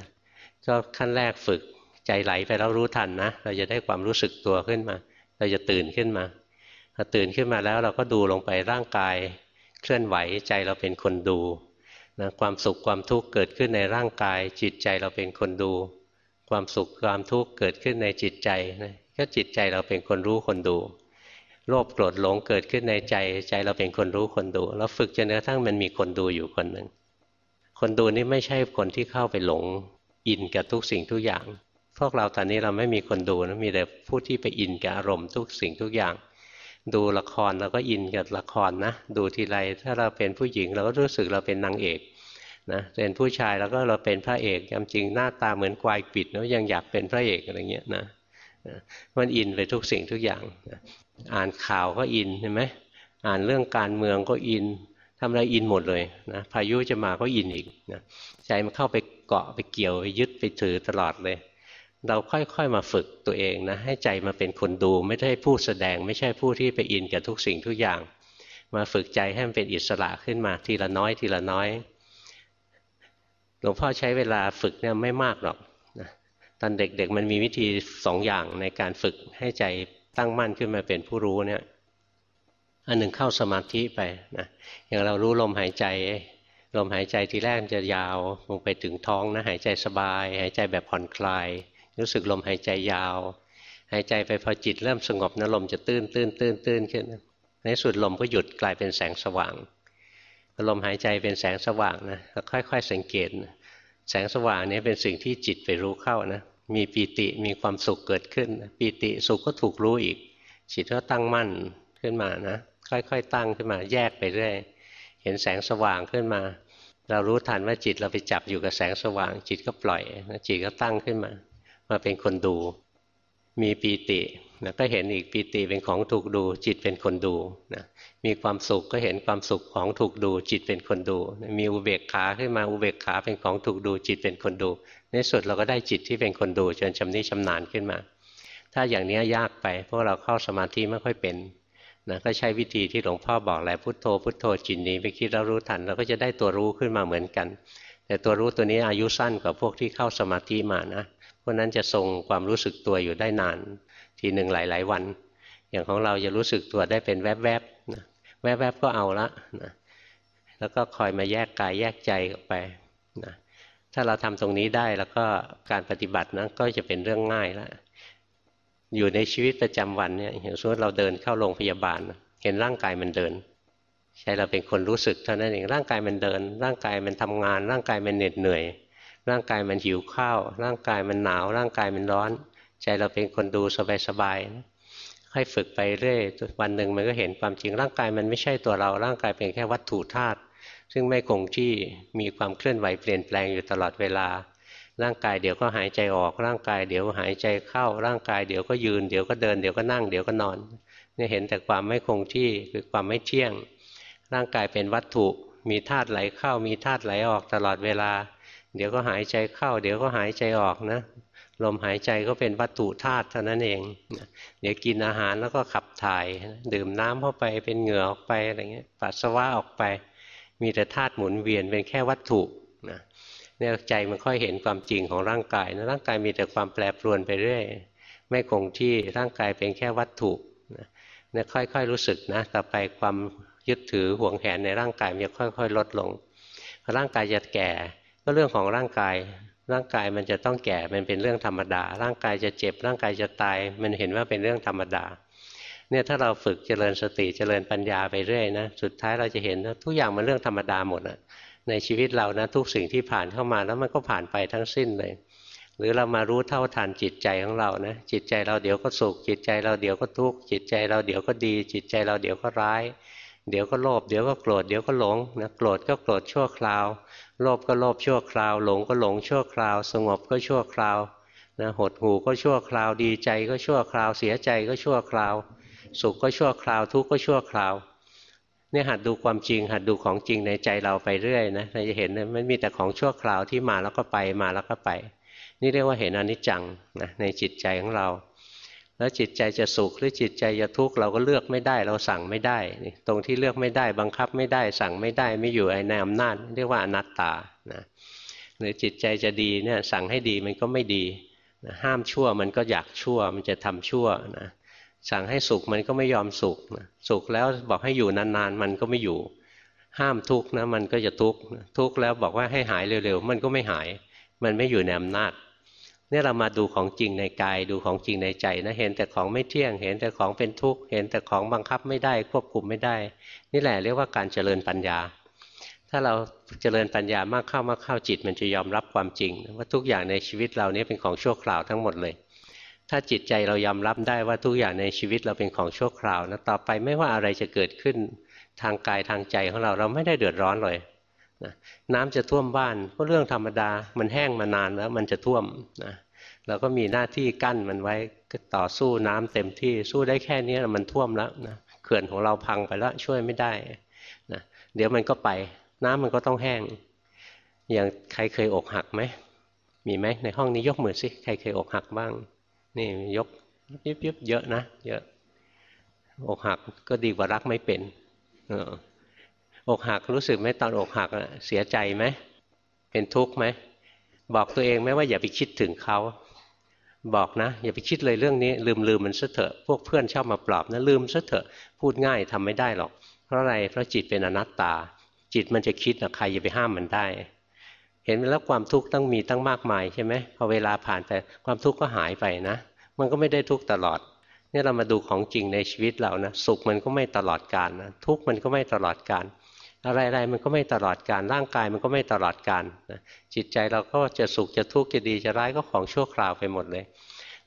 ก็ขั้นแรกฝึกใจไหลไปแล้วรู้ทันนะ เราจะได้ความรู้สึกตัวขึ้นมา เราจะตื่นขึ้นมาพอตื่นขึ้นมาแล้วเราก็ดูลงไปร่างกายเคลื่อนไหวใจเราเป็นคนดู นะความสุขความทุกข์เกิดขึ้นในร่างกาย จิตใจเราเป็นคนดู ความสุขความทุกข์เกิดขึ้นในจิตใจนะก็จิตใจเราเป็นคนรู้คนดูโลภโกรธหลงเกิดขึ้นในใจใจเราเป็นคนรู้คนดูแล้วฝึกจนกระทั่งมันมีคนดูอยู่คนหนึ่งคนดูนี่ไม่ใช่คนที่เข้าไปหลงอินกับทุกสิ่งทุกอย่าง พวกเราตอนนี้เราไม่มีคนดูนะมีแต่ผู้ที่ไปอินกับอารมณ์ทุกสิ่งทุกอย่าง ดูละครเราก็อินกับละครนะดูทีไรถ้าเราเป็นผู้หญิงเราก็รู้สึกเราเป็นนางเอกนะเป็นผู้ชายแล้วก็เราเป็นพระเอกจริงหน้าตาเหมือนควายปิดแล้วยังอยากเป็นพระเอกอะไรเงี้ยนะมันอินไปทุกสิ่งทุกอย่าง อ่านข่าวก็อินใช่ไหมอ่านเรื่องการเมืองก็อินทำอะไรอินหมดเลยนะพายุจะมาก็อินอีกนะใจมันเข้าไปเกาะไปเกี่ยวไปยึดไปถือตลอดเลย เราค่อยๆมาฝึกตัวเองนะให้ใจมาเป็นคนดูไม่ใช่ผู้แสดง ไม่ใช่ผู้ที่ไปอินกับทุกสิ่งทุกอย่าง มาฝึกใจให้มันเป็นอิสระขึ้นมาทีละน้อยทีละน้อยหลวงพ่อใช้เวลาฝึกเนี่ยไม่มากหรอกนะตอนเด็กๆมันมีวิธีสองอย่างในการฝึกให้ใจตั้งมั่นขึ้นมาเป็นผู้รู้เนี่ยอันหนึ่งเข้าสมาธิไปนะอย่างเรารู้ลมหายใจลมหายใจทีแรกจะยาวลงไปถึงท้องนะหายใจสบาย หายใจแบบผ่อนคลาย รู้สึกลมหายใจยาว หายใจไปพอจิตเริ่มสงบนะลมจะตื้นตื้นตื้นตื้นขึ้น ในสุดลมก็หยุดกลายเป็นแสงสว่างลมหายใจเป็นแสงสว่างนะค่อย ๆ สังเกตแสงสว่างนี้เป็นสิ่งที่จิตไปรู้เข้านะมีปีติมีความสุขเกิดขึ้น ปีติสุขก็ถูกรู้อีก จิตก็ตั้งมั่นขึ้นมานะ ค่อยๆ ตั้งขึ้นมาแยกไปเรื่อยเห็นแสงสว่างขึ้นมา เรารู้ทันว่าจิตเราไปจับอยู่กับแสงสว่าง จิตก็ปล่อยจิตก็ตั้งขึ้นมา มาเป็นคนดู มีปีตินะก็เห็นอีกปีติเป็นของถูกดูจิตเป็นคนดูนะมีความสุขก็เห็นความสุขของถูกดูจิตเป็นคนดู มีอุเบกขาขึ้นมาอุเบกขาเป็นของถูกดูจิตเป็นคนดูในสุดเราก็ได้จิตที่เป็นคนดูจนชำนิชำนาญขึ้นมา ถ้าอย่างนี้ยากไปเพราะเราเข้าสมาธิไม่ค่อยเป็นนะก็ใช้วิธีที่หลวงพ่อบอกแหละพุทโธพุทโธจิตนี้ไปคิดแล้วรู้ทันเราก็จะได้ตัวรู้ขึ้นมาเหมือนกัน แต่ตัวรู้ตัวนี้อายุสั้นกว่าพวกที่เข้าสมาธิมานะ พวกนั้นจะทรงความรู้สึกตัวอยู่ได้นาน ทีหนึ่งหลาย ๆ วัน อย่างของเราจะรู้สึกตัวได้เป็นแวบๆนะแวบๆก็เอาละนะแล้วก็คอยมาแยกกายแยกใจออกไปนะถ้าเราทำตรงนี้ได้แล้วก็การปฏิบัตินะก็จะเป็นเรื่องง่ายแล้วอยู่ในชีวิตประจำวันเนี่ยอย่างสมมติเราเดินเข้าโรงพยาบาล เห็นร่างกายมันเดิน ใช่เราเป็นคนรู้สึกเท่านั้นเองร่างกายมันเดิน ร่างกายมันทำงาน ร่างกายมันเหน็ดเหนื่อย ร่างกายมันหิวข้าว ร่างกายมันหนาว ร่างกายมันร้อน ใจเราเป็นคนดูสบายๆค่อยฝึกไปเรื่อยวันหนึ่งมันก็เห็นความจริงร่างกายมันไม่ใช่ตัวเรา ร่างกายเป็นแค่วัตถุธาตุซึ่งไม่คงที่มีความเคลื่อนไหวเปลี่ยนแปลงอยู่ตลอดเวลา ร่างกายเดี๋ยวก็หายใจออก ร่างกายเดี๋ยวหายใจเข้า ร่างกายเดี๋ยวก็ยืน เดี๋ยวก็เดิน เดี๋ยวก็นั่ง เดี๋ยวก็นอน เนี่ยเห็นแต่ความไม่คงที่คือความไม่เที่ยง ร่างกายเป็นวัตถุ มีธาตุไหลเข้า มีธาตุไหลออกตลอดเวลา เดี๋ยวก็หายใจเข้า เดี๋ยวก็หายใจออกนะลมหายใจก็เป็นวัตถุธาตุเท่านั้นเอง เดี๋ยวกินอาหารแล้วก็ขับถ่าย ดื่มน้ำเข้าไปเป็นเหงื่อออกไปอะไรเงี้ยปัสสาวะออกไป มีแต่ธาตุหมุนเวียนเป็นแค่วัตถุนะเนี่ยใจมันค่อยเห็นความจริงของร่างกายนะร่างกายมีแต่ความแปรปรวนไปเรื่อยไม่คงที่ร่างกายเป็นแค่วัตถุเนี่ยค่อยๆรู้สึกนะต่อไปความยึดถือห่วงแหนในร่างกายมันจะค่อย ๆ ลดลงพอร่างกายจะแก่ ก็เรื่องของร่างกาย ร่างกายมันจะต้องแก่ มันเป็นเรื่องธรรมดา ร่างกายจะเจ็บ ร่างกายจะตาย มันเห็นว่าเป็นเรื่องธรรมดา เนี่ยถ้าเราฝึกเจริญสติเจริญปัญญาไปเรื่อยนะ สุดท้ายเราจะเห็นว่าทุกอย่างมันเรื่องธรรมดาหมดอะในชีวิตเรานะทุกสิ่งที่ผ่านเข้ามาแล้วมันก็ผ่านไปทั้งสิ้นเลย หรือเรามารู้เท่าทันจิตใจของเรานะ จิตใจเราเดี๋ยวก็สุข จิตใจเราเดี๋ยวก็ทุกข์ จิตใจเราเดี๋ยวก็ดี จิตใจเราเดี๋ยวก็ร้าย เดี๋ยวก็โลภ เดี๋ยวก็โกรธ เดี๋ยวก็หลงนะ โกรธก็โกรธชั่วคราว โลภก็โลภชั่วคราว หลงก็หลงชั่วคราว สงบก็ชั่วคราวนะหดหูก็ชั่วคราวดีใจก็ชั่วคราว เสียใจก็ชั่วคราว สุขก็ชั่วคราวทุกข์ก็ชั่วคราวเนี่ยหัดดูความจริง หัดดูของจริงในใจเราไปเรื่อยนะเราจะเห็นมันมีแต่ของชั่วคราวที่มาแล้วก็ไปมาแล้วก็ไป นี่เรียกว่าเห็นอนิจจังนะในจิตใจของเรา แล้วจิตใจจะสุขหรือจิตใจจะทุกข์เราก็เลือกไม่ได้ เราสั่งไม่ได้นี่ตรงที่เลือกไม่ได้ บังคับไม่ได้ สั่งไม่ได้ไม่อยู่ในอำนาจเรียกว่าอนัตตานะหรือจิตใจจะดีเนี่ยสั่งให้ดีมันก็ไม่ดีนะห้ามชั่วมันก็อยากชั่วมันจะทำชั่วนะสั่งให้สุขมันก็ไม่ยอมสุขนะสุขแล้วบอกให้อยู่นานๆมันก็ไม่อยู่ ห้ามทุกข์นะมันก็จะทุกข์ทุกข์แล้วบอกว่าให้หายเร็วๆมันก็ไม่หาย มันไม่อยู่ในอำนาจ นี่เรามาดูของจริงในกาย ดูของจริงในใจนะเห็นแต่ของไม่เที่ยง เห็นแต่ของเป็นทุกข์เห็นแต่ของบังคับไม่ได้ ควบคุมไม่ได้ นี่แหละเรียกว่าการเจริญปัญญา ถ้าเราเจริญปัญญามากเข้ามากเข้าจิต มันจะยอมรับความจริง ว่าทุกอย่างในชีวิตเรานี้เป็นของชั่วคราวทั้งหมดเลย ถ้าจิตใจเรายอมรับได้ว่าทุกอย่างในชีวิตเราเป็นของชั่วคราวนะต่อไปไม่ว่าอะไรจะเกิดขึ้นทางกายทางใจของเราเราไม่ได้เดือดร้อนเลย นะน้ำจะท่วมบ้านก็เรื่องธรรมดา มันแห้งมานานแล้วมันจะท่วมนะเราก็มีหน้าที่กั้นมันไว้ต่อสู้น้ำเต็มที่สู้ได้แค่นี้มันท่วมแล้วนะเขื่อนของเราพังไปแล้วช่วยไม่ได้นะเดี๋ยวมันก็ไป น้ำมันก็ต้องแห้ง อย่างใครเคยอกหักไหมมีไหมในห้องนี้ยกมือสิใครเคยอกหักบ้าง นี่ยกยิบยิบเยอะนะเยอะอกหักก็ดีกว่ารักไม่เป็นอ อกหักรู้สึกไหมตอนอกหักเสียใจไหมเป็นทุกข์ไหมบอกตัวเองไหมว่าอย่าไปคิดถึงเขาบอกนะ อย่าไปคิดเลยเรื่องนี้ ลืมลืมมันซะเถอะพวกเพื่อนชอบมาปลอบนะลืมซะเถอะพูดง่ายทำไม่ได้หรอก เพราะอะไรเพราะจิตเป็นอนัตตา จิตมันจะคิดนะใครจะไปห้ามมันได้ เห็นแล้วความทุกข์ต้องมีตั้งมากมายใช่ไหมพอเวลาผ่านไปความทุกข์ก็หายไปนะ มันก็ไม่ได้ทุกข์ตลอดนี่เรามาดูของจริงในชีวิตเรานะสุขมันก็ไม่ตลอดกาลนะทุกข์มันก็ไม่ตลอดกาล อะไรๆมันก็ไม่ตลอดการร่างกายมันก็ไม่ตลอดการนะจิตใจเราก็จะสุขจะทุกข์จะดีจะร้ายก็ของชั่วคราวไปหมดเลย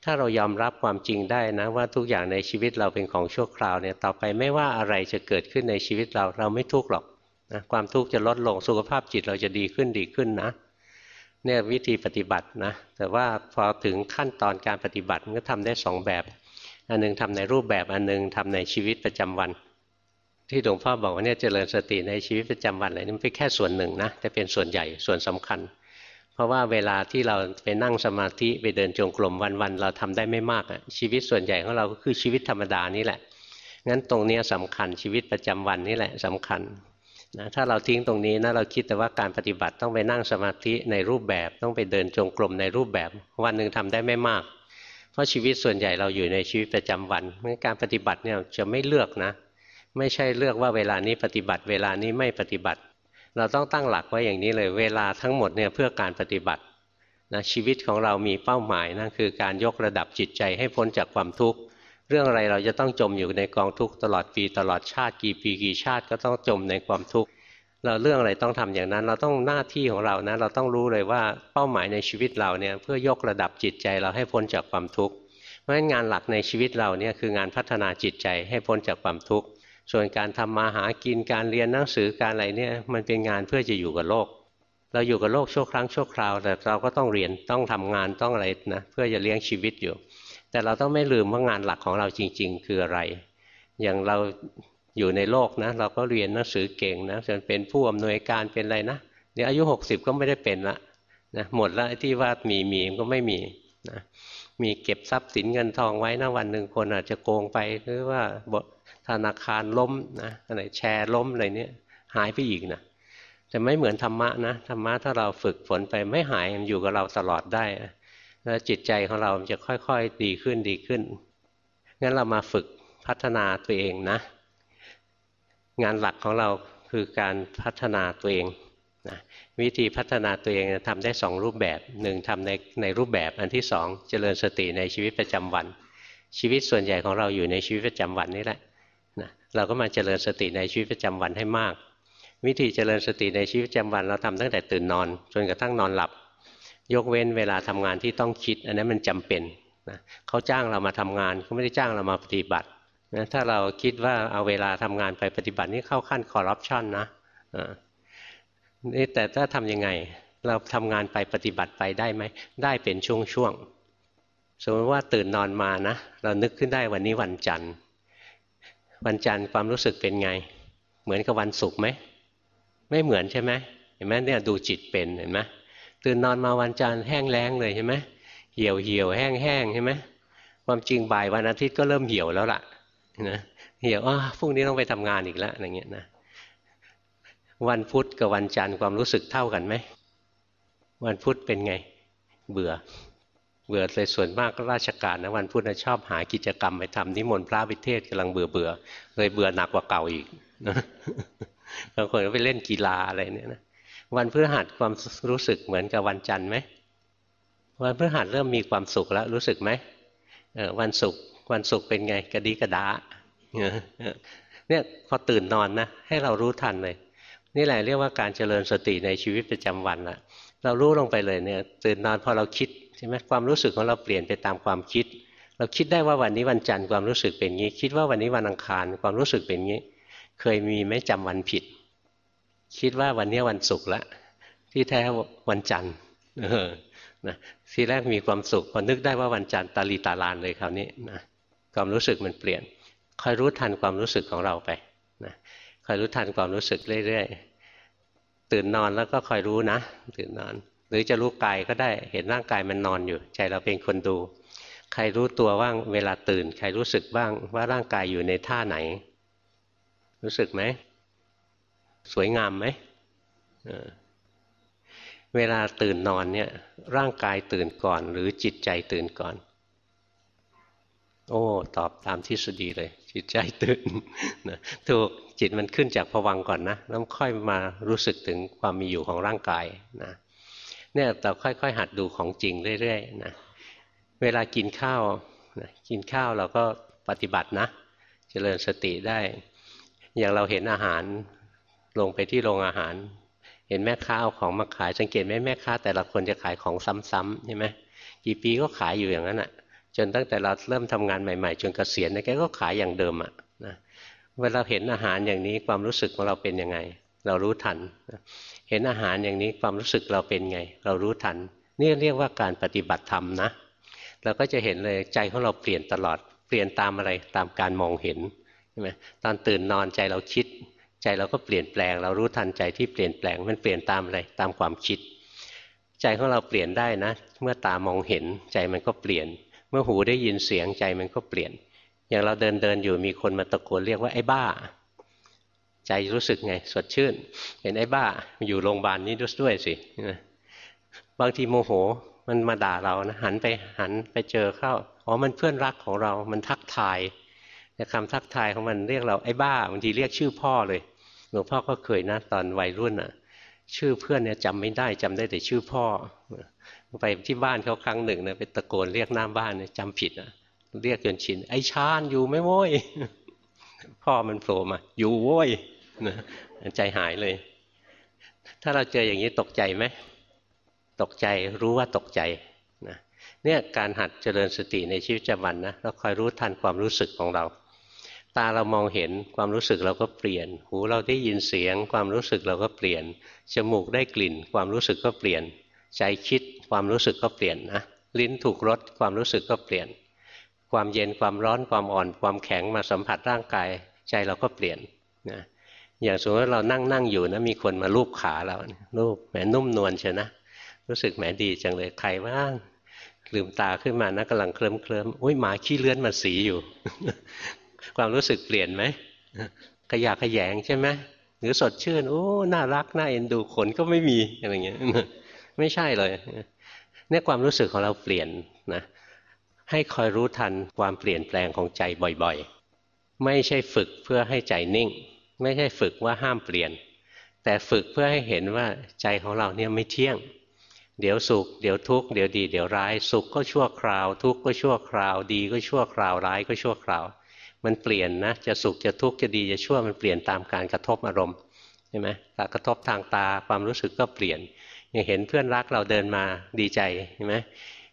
ถ้าเรายอมรับความจริงได้นะว่าทุกอย่างในชีวิตเราเป็นของชั่วคราวเนี่ยต่อไปไม่ว่าอะไรจะเกิดขึ้นในชีวิตเราเราไม่ทุกข์หรอกนะความทุกข์จะลดลงสุขภาพจิตเราจะดีขึ้นดีขึ้นนะเนี่ยวิธีปฏิบัตินะแต่ว่าพอถึงขั้นตอนการปฏิบัติมันก็ทำได้สองแบบ อันนึงทำในรูปแบบอันนึงทำในชีวิตประจำวัน ที่หลวงพ่อบอกว่าเนี่ยเจริญสติในชีวิตประจำวันอะไรนี่เป็นแค่ส่วนหนึ่งนะแต่เป็นส่วนใหญ่ส่วนสำคัญ เพราะว่าเวลาที่เราไปนั่งสมาธิไปเดินจงกรมวันๆเราทำได้ไม่มากอะชีวิตส่วนใหญ่ของเราก็คือชีวิตธรรมดานี่แหละงั้นตรงนี้สำคัญชีวิตประจำวันนี่แหละสำคัญนะถ้าเราทิ้งตรงนี้นะเราคิดแต่ว่าการปฏิบัติต้องไปนั่งสมาธิในรูปแบบต้องไปเดินจงกรมในรูปแบบ วันหนึ่งทำได้ไม่มาก เพราะชีวิตส่วนใหญ่เราอยู่ในชีวิตประจำวันเมื่อการปฏิบัติเนี่ยจะไม่เลือกนะ ไม่ใช่เลือกว่าเวลานี้ปฏิบัติ เวลานี้ไม่ปฏิบัติ เราต้องตั้งหลักไว้อย่างนี้เลย เวลาทั้งหมดเนี่ยเพื่อการปฏิบัตินะชีวิตของเรามีเป้าหมายนะคือการยกระดับจิตใจให้พ้นจากความทุกข์เรื่องอะไรเราจะต้องจมอยู่ในกองทุกข์ตลอดปีตลอดชาติกี่ปีกี่ชาติก็ต้องจมในความทุกข์เราเรื่องอะไรต้องทำอย่างนั้น เราต้องหน้าที่ของเรานะเราต้องรู้เลยว่าเป้าหมายในชีวิตเราเนี่ยเพื่อยกระดับจิตใจเราให้พ้นจากความทุกข์เพราะฉะนั้นงานหลักในชีวิตเราเนี่ยคืองานพัฒนาจิตใจให้พ้นจากความทุกข์ ส่วนการทำมาหากินการเรียนหนังสือการอะไรเนี่ยมันเป็นงานเพื่อจะอยู่กับโลก เราอยู่กับโลกชั่วครั้งชั่วคราว แต่เราก็ต้องเรียนต้องทำงานต้องอะไรนะเพื่อจะเลี้ยงชีวิตอยู่ แต่เราต้องไม่ลืมว่างานหลักของเราจริง ๆ คืออะไร อย่างเราอยู่ในโลกนะเราก็เรียนหนังสือเก่งนะจนเป็นผู้อำนวยการเป็นอะไรนะเดี๋ยวอายุหกสิบก็ไม่ได้เป็นละนะหมดล้วที่ว่ามีมีก็ไม่มีนะมีเก็บทรัพย์สินเงินทองไว้นะวันหนึ่งคนอาจจะโกงไปหรือว่า ธนาคารล้มนะอะไรแชร์ล้มอะไรเนี้ยหายไปอีกนะแต่ไม่เหมือนธรรมะนะธรรมะถ้าเราฝึกฝนไปไม่หายมันอยู่กับเราตลอดได้แล้วจิตใจของเราจะค่อยๆดีขึ้นดีขึ้นงั้นเรามาฝึกพัฒนาตัวเองนะ งานหลักของเราคือการพัฒนาตัวเองนะวิธีพัฒนาตัวเองทำได้สองรูปแบบหนึ่งทำในในรูปแบบอันที่สองเจริญสติในชีวิตประจำวัน ชีวิตส่วนใหญ่ของเราอยู่ในชีวิตประจำวันนี่แหละ นะเราก็มาเจริญสติในชีวิตประจำวันให้มาก วิธีเจริญสติในชีวิตประจำวันเราทำตั้งแต่ตื่นนอนจนกระทั่งนอนหลับ ยกเว้นเวลาทำงานที่ต้องคิด อันนั้นมันจำเป็นนะเขาจ้างเรามาทำงานเขาไม่ได้จ้างเรามาปฏิบัตินะถ้าเราคิดว่าเอาเวลาทำงานไปปฏิบัตินี่เข้าขั้นคอร์รัปชันนะนี่แต่ถ้าทํำยังไงเราทำงานไปปฏิบัติไปได้ไหมได้เป็นช่วงๆสมมติว่าตื่นนอนมานะ เรานึกขึ้นได้วันนี้วันจันทร์ วันจันทร์ความรู้สึกเป็นไง เหมือนกับวันศุกร์ไหมไม่เหมือนใช่ไหมเห็นไหมเนี่ยดูจิตเป็นเห็นไหมตื่นนอนมาวันจันทร์แห้งแล้งเลยใช่ไหมเหี่ยวเหี่ยวแห้งแห้งใช่ไหมความจริงบ่ายวันอาทิตย์ก็เริ่มเหี่ยวแล้วล่ะนะเหี่ยวอ้าพรุ่งนี้ต้องไปทำงานอีกแล้วอย่างเงี้ยนะวันพุธกับวันจันทร์ความรู้สึกเท่ากันไหมวันพุธเป็นไง เบื่อ เบื่อเลยส่วนมากก็ราชการนะวันพุธชอบหากิจกรรมไปทำนิมนต์พระวิเทศกำลังเบื่อเบื่อเลยเบื่อหนักกว่าเก่าอีกบางคนก็ไปเล่นกีฬาอะไรเนี่ยนะวันพฤหัสความรู้สึกเหมือนกับวันจันทร์ไหมวันพฤหัสเริ่มมีความสุขแล้วรู้สึกไหมวันศุกร์วันศุกร์เป็นไงกระดีกระดาเนี่ยพอตื่นนอนนะให้เรารู้ทันเลย นี่แหละเรียกว่าการเจริญสติในชีวิตประจำวันละเรารู้ลงไปเลยเนี่ยตื่นนอนพอเราคิด ช่ไหมความรู้สึกของเราเปลี่ยนไปตามความคิด เราคิดได้ว่าวันนี้วันจันทร์ความรู้สึกเป็นงี้ คิดว่าวันนี้วันอังคารความรู้สึกเป็นงี้ เคยมีไม่จำวันผิด คิดว่าวันนี้วันศุกร์ละ ที่แท้วันจันทร์นะทีแรกมีความสุขพอนึกได้ว่าวันจันทร์ตาลีตาลานเลยคราวนี้นะความรู้สึกมันเปลี่ยนคอยรู้ทันความรู้สึกของเราไปนะคอยรู้ทันความรู้สึกเรื่อยๆตื่นนอนแล้วก็คอยรู้นะ ตื่นนอน รือจะรู้กายก็ได้ เห็นร่างกายมันนอนอยู่ ใจเราเป็นคนดู ใครรู้ตัวว่างเวลาตื่น ใครรู้สึกบ้างว่าร่างกายอยู่ในท่าไหน รู้สึกไหม สวยงามไหมเวลาตื่นนอนเนี่ย ร่างกายตื่นก่อน หรือจิตใจตื่นก่อน โอ้ ตอบตามทฤษฎีเลย จิตใจตื่นนะถูกจิตมันขึ้นจากผวังก่อนนะแล้วค่อยมารู้สึกถึงความมีอยู่ของร่างกายนะ เนี่ยเราค่อย ๆ หัดดูของจริงเรื่อยๆนะเวลากินข้าวนะกินข้าวเราก็ปฏิบัตินะเจริญสติได้ อย่างเราเห็นอาหารลงไปที่โรงอาหาร เห็นแม่ค้าเอาของมาขายสังเกตไหมแม่ค้าแต่ละคนจะขายของซ้ำๆใช่ไหมกี่ปีก็ขายอยู่อย่างนั้นอะ จนตั้งแต่เราเริ่มทำงานใหม่ ๆ จนเกษียณแกก็ขายอย่างเดิมอะนะเวลาเห็นอาหารอย่างนี้ความรู้สึกของเราเป็นยังไง เรารู้ทัน เห็นอาหารอย่างนี้ความรู้สึกเราเป็นไง เรารู้ทัน นี่เรียกว่าการปฏิบัติธรรมนะ เราก็จะเห็นเลยใจของเราเปลี่ยนตลอด เปลี่ยนตามอะไรตามการมองเห็นใช่ไหมตอนตื่นนอนใจเราคิด ใจเราก็เปลี่ยนแปลง เรารู้ทันใจที่เปลี่ยนแปลงมันเปลี่ยนตามอะไรตามความคิด ใจของเราเปลี่ยนได้นะ เมื่อตามองเห็นใจมันก็เปลี่ยน เมื่อหูได้ยินเสียงใจมันก็เปลี่ยน อย่างเราเดินเดินอยู่มีคนมาตะโกนเรียกว่าไอ้บ้า ใจรู้สึกไง สดชื่น เห็นไอ้บ้าอยู่โรงพยาบาลนี้ด้วยสิบางทีโมโหมันมาด่าเรานะหันไปหันไปเจอเข้าอ๋อมันเพื่อนรักของเรา มันทักทายแต่คำทักทายของมันเรียกเราไอ้บ้าบางทีเรียกชื่อพ่อเลยหลวงพ่อก็เคยนะ ตอนวัยรุ่นอะ ชื่อเพื่อนเนี่ยจำไม่ได้จำได้แต่ชื่อพ่อไปที่บ้านเขาครั้งหนึ่งนะไปตะโกนเรียกหน้าบ้านเนี่ยจำผิดอะเรียกจนชินไอ้ชานอยู่ไม่โว้ยพ่อมันโผล่มาอยู่โว้ย นะใจหายเลย ถ้าเราเจออย่างนี้ตกใจไหมตกใจรู้ว่าตกใจนะเนี่ยการหัดเจริญสติในชีวิตประจำวันนะเราคอยรู้ทันความรู้สึกของเรา ตาเรามองเห็นความรู้สึกเราก็เปลี่ยน หูเราได้ยินเสียง ความรู้สึกเราก็เปลี่ยนจมูกได้กลิ่น ความรู้สึกก็เปลี่ยน ใจคิดความรู้สึกก็เปลี่ยนนะลิ้นถูกรสความรู้สึกก็เปลี่ยน ความเย็นความร้อนความอ่อน ความแข็งมาสัมผัสร่างกาย ใจเราก็เปลี่ยนนะ อย่างสมมติเรานั่งนั่งอยู่นะมีคนมาลูบขาเราลูบแหมนุ่มนวลเชียนะ รู้สึกแหมดีจังเลยใครบ้างลืมตาขึ้นมานะกำลังเคลิ้มเคลิ้มอุ้ยหมาขี้เลื้อนมาสีอยู่ ความรู้สึกเปลี่ยนไหมขยะขยงใช่ไหมหรือสดชื่นโอ้น่ารักน่าเอ็นดูขนก็ไม่มีอะไรเงี้ยไม่ใช่เลยเนี่ยความรู้สึกของเราเปลี่ยนนะให้คอยรู้ทันความเปลี่ยนแปลงของใจบ่อยๆ ไม่ใช่ฝึกเพื่อให้ใจนิ่ง ไม่ใช่ฝึกว่าห้ามเปลี่ยน แต่ฝึกเพื่อให้เห็นว่าใจของเราเนี่ยไม่เที่ยง เดี๋ยวสุข เดี๋ยวทุกข์เดี๋ยวดี เดี๋ยวร้ายสุขก็ชั่วคราว ทุกข์ก็ชั่วคราว ดีก็ชั่วคราวร้ายก็ชั่วคราว มันเปลี่ยนนะจะสุขจะทุกข์จะดีจะชั่วมันเปลี่ยนตามการกระทบอารมณ์ใช่ไหมการกระทบทางตาความรู้สึกก็เปลี่ยนอย่างเห็นเพื่อนรักเราเดินมาดีใจใช่ไหม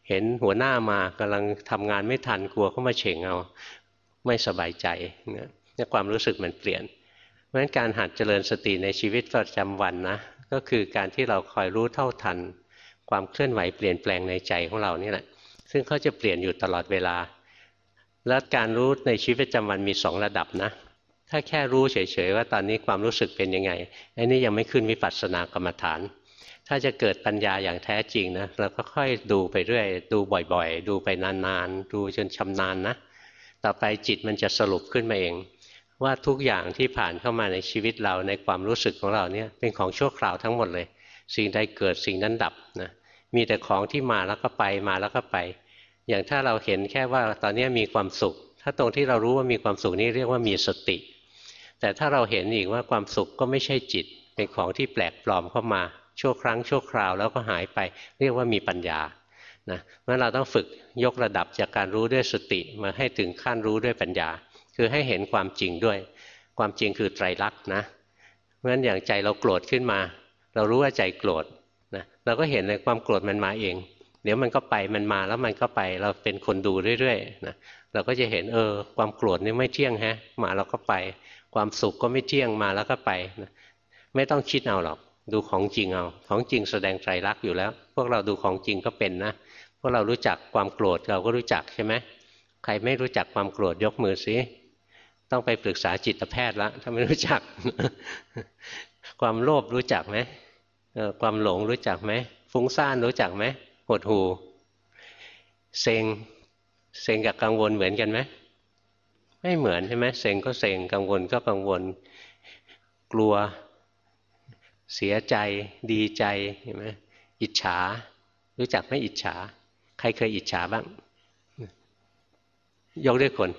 เห็นหัวหน้ามากำลังทำงานไม่ทันกลัวเขามาเฉ่งเอาไม่สบายใจเนี่ยความรู้สึกมันเปลี่ยน เพราะฉะนั้นการหัดเจริญสติในชีวิตประจำวันนะก็คือการที่เราคอยรู้เท่าทัน ความเคลื่อนไหวเปลี่ยนแปลงในใจของเรานี่แหละ ซึ่งเขาจะเปลี่ยนอยู่ตลอดเวลา แล้วการรู้ในชีวิตประจำวันมีสองระดับนะ ถ้าแค่รู้เฉยๆว่าตอนนี้ความรู้สึกเป็นยังไงไอ้นี่ยังไม่ขึ้นวิปัสสนากรรมฐาน ถ้าจะเกิดปัญญาอย่างแท้จริงนะเราก็ค่อยดูไปเรื่อยดูบ่อยๆ ดูไปนานๆ ดูจนชำนาญนะ ต่อไปจิตมันจะสรุปขึ้นมาเอง ว่าทุกอย่างที่ผ่านเข้ามาในชีวิตเราในความรู้สึกของเราเนี่ยเป็นของชั่วคราวทั้งหมดเลย สิ่งใดเกิดสิ่งนั้นดับนะมีแต่ของที่มาแล้วก็ไปมาแล้วก็ไป อย่างถ้าเราเห็นแค่ว่าตอนนี้มีความสุข ถ้าตรงที่เรารู้ว่ามีความสุขนี้เรียกว่ามีสติ แต่ถ้าเราเห็นอีกว่าความสุขก็ไม่ใช่จิต เป็นของที่แปลกปลอมเข้ามาชั่วครั้งชั่วคราวแล้วก็หายไป เรียกว่ามีปัญญานะเพราะเราต้องฝึกยกระดับจากการรู้ด้วยสติมาให้ถึงขั้นรู้ด้วยปัญญา คือให้เห็นความจริงด้วย ความจริงคือไตรลักษณ์นะเพราะฉะนั้นอย่างใจเราโกรธขึ้นมา เรารู้ว่าใจโกรธนะเราก็เห็นเลยความโกรธมันมาเอง เดี๋ยวมันก็ไปมันมาแล้วมันก็ไปเราเป็นคนดูเรื่อยๆนะเราก็จะเห็นเออ ความโกรธนี่ไม่เที่ยงฮะมาแล้วก็ไป ความสุขก็ไม่เที่ยงมาแล้วก็ไปนะไม่ต้องคิดเอาหรอกดูของจริงเอา ของจริงแสดงไตรลักษณ์อยู่แล้ว พวกเราดูของจริงก็เป็นนะพวกเรารู้จักความโกรธเราก็รู้จักใช่ไหมใครไม่รู้จักความโกรธยกมือสิ ต้องไปปรึกษาจิตแพทย์ล้วถ้าไม่รู้จัก ความโลภรู้จักไหมความหลงรู้จักไหมฟุ้งซ่านรู้จักไหมหดหูเซ็งเซ็งกับกังวลเหมือนกันไหมไม่เหมือนใช่ไหมเซ็งก็เซ็งกังวลก็กังวล กลัว เสียใจ ดีใจเห็นไหมอิจฉา รู้จักไหมอิจฉา ใครเคยอิจฉาบ้าง ยกด้วยคน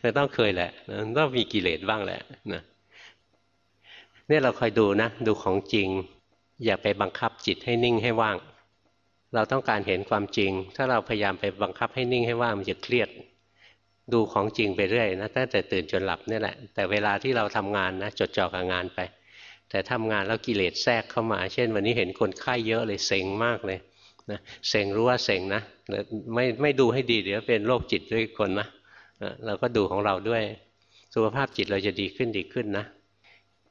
แต่ต้องเคยแหละต้องมีกิเลสบ้างแหละนะเนี่ยเราคอยดูนะ ดูของจริง อย่าไปบังคับจิตให้นิ่งให้ว่าง เราต้องการเห็นความจริง ถ้าเราพยายามไปบังคับให้นิ่งให้ว่างมันจะเครียด ดูของจริงไปเรื่อยนะตั้งแต่ตื่นจนหลับนี่แหละ แต่เวลาที่เราทำงานนะจดจ่อกับงานไป แต่ทำงานแล้วกิเลสแทรกเข้ามา เช่น วันนี้เห็นคนไข้เยอะเลยเซ็งมากเลยนะเซ็งรู้ว่าเซ็งนะไม่ไม่ดูให้ดีเดี๋ยวเป็นโรคจิตด้วยคนนะ เราก็ดูของเราด้วย สุขภาพจิตเราจะดีขึ้นดีขึ้นนะ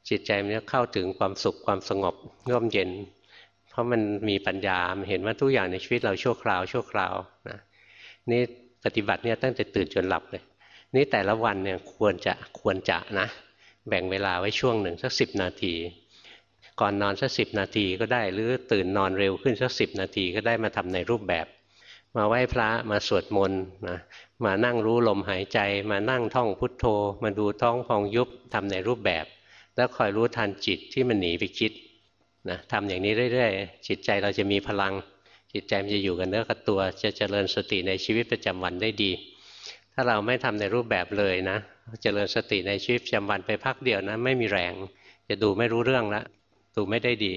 จิตใจมันจะเข้าถึงความสุขความสงบร่มเย็น เพราะมันมีปัญญามันเห็นว่าทุกอย่างในชีวิตเราชั่วคราวชั่วคราวนะนี่ปฏิบัติเนี่ยตั้งแต่ตื่นจนหลับเลย นี่แต่ละวันเนี่ยควรจะควรจะนะ แบ่งเวลาไว้ช่วงหนึ่งสักสิบนาที ก่อนนอนสักสิบนาทีก็ได้ หรือตื่นนอนเร็วขึ้นสักสิบนาทีก็ได้มาทำในรูปแบบ มาไหว้พระมาสวดมนต์นะมานั่งรู้ลมหายใจ มานั่งท่องพุทโธ มาดูท้องพองยุบทำในรูปแบบ แล้วคอยรู้ทันจิตที่มันหนีไปคิดนะทำอย่างนี้เรื่อยๆ จิตใจเราจะมีพลัง จิตใจมันจะอยู่กันเนื้อกับตัว จะเจริญสติในชีวิตประจำวันได้ดี ถ้าเราไม่ทำในรูปแบบเลยนะ เจริญสติในชีวิตประจำวันไปพักเดียวนะไม่มีแรง จะดูไม่รู้เรื่องละดูไม่ได้ดี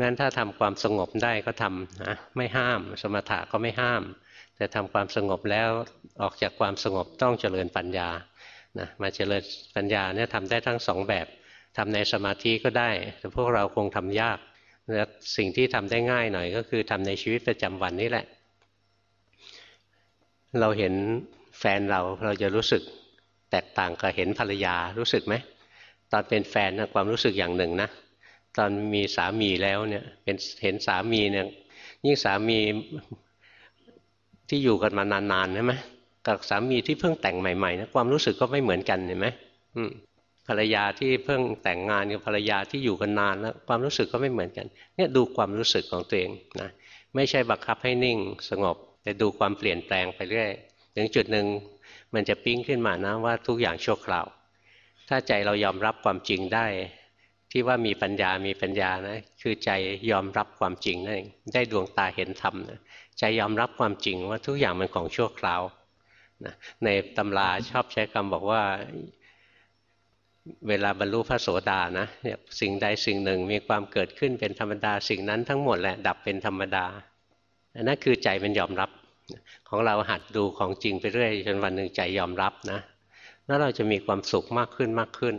งั้นถ้าทำความสงบได้ก็ทำนะไม่ห้าม สมถะก็ไม่ห้าม แต่ทำความสงบแล้วออกจากความสงบต้องเจริญปัญญานะมาเจริญปัญญาเนี่ยทำได้ทั้งสองแบบทำในสมาธิก็ได้ แต่พวกเราคงทำยากและสิ่งที่ทำได้ง่ายหน่อยก็คือทำในชีวิตประจำวันนี่แหละ เราเห็นแฟนเราเราจะรู้สึกแตกต่างกับเห็นภรรยารู้สึกไหมตอนเป็นแฟนนะความรู้สึกอย่างหนึ่งนะ ตอนมีสามีแล้วเนี่ยเป็นเห็นสามีเนี่ยยิ่งสามีที่อยู่กันมานานๆใช่ไหมกับสามีที่เพิ่งแต่งใหม่ๆนะความรู้สึกก็ไม่เหมือนกันเห็นไหมภรรยาที่เพิ่งแต่งงานกับภรรยาที่อยู่กันนานแล้วความรู้สึกก็ไม่เหมือนกัน เนี่ยดูความรู้สึกของตัวเองนะไม่ใช่บังคับให้นิ่งสงบ แต่ดูความเปลี่ยนแปลงไปเรื่อยถึงจุดหนึ่งมันจะปิ้งขึ้นมานะว่าทุกอย่างชั่วคราว ถ้าใจเรายอมรับความจริงได้ ที่ว่ามีปัญญามีปัญญานะคือใจยอมรับความจริงนั่นเองได้ดวงตาเห็นธรรมนะใจยอมรับความจริงว่าทุกอย่างมันของชั่วคราวนะในตำราชอบใช้คำบอกว่าเวลาบรรลุพระโสดานะสิ่งใดสิ่งหนึ่งมีความเกิดขึ้นเป็นธรรมดาสิ่งนั้นทั้งหมดแหละดับเป็นธรรมดาอันนั้นคือใจมันยอมรับ ของเราหัดดูของจริงไปเรื่อยจนวันหนึ่งใจยอมรับนะแล้วเราจะมีความสุขมากขึ้นมากขึ้น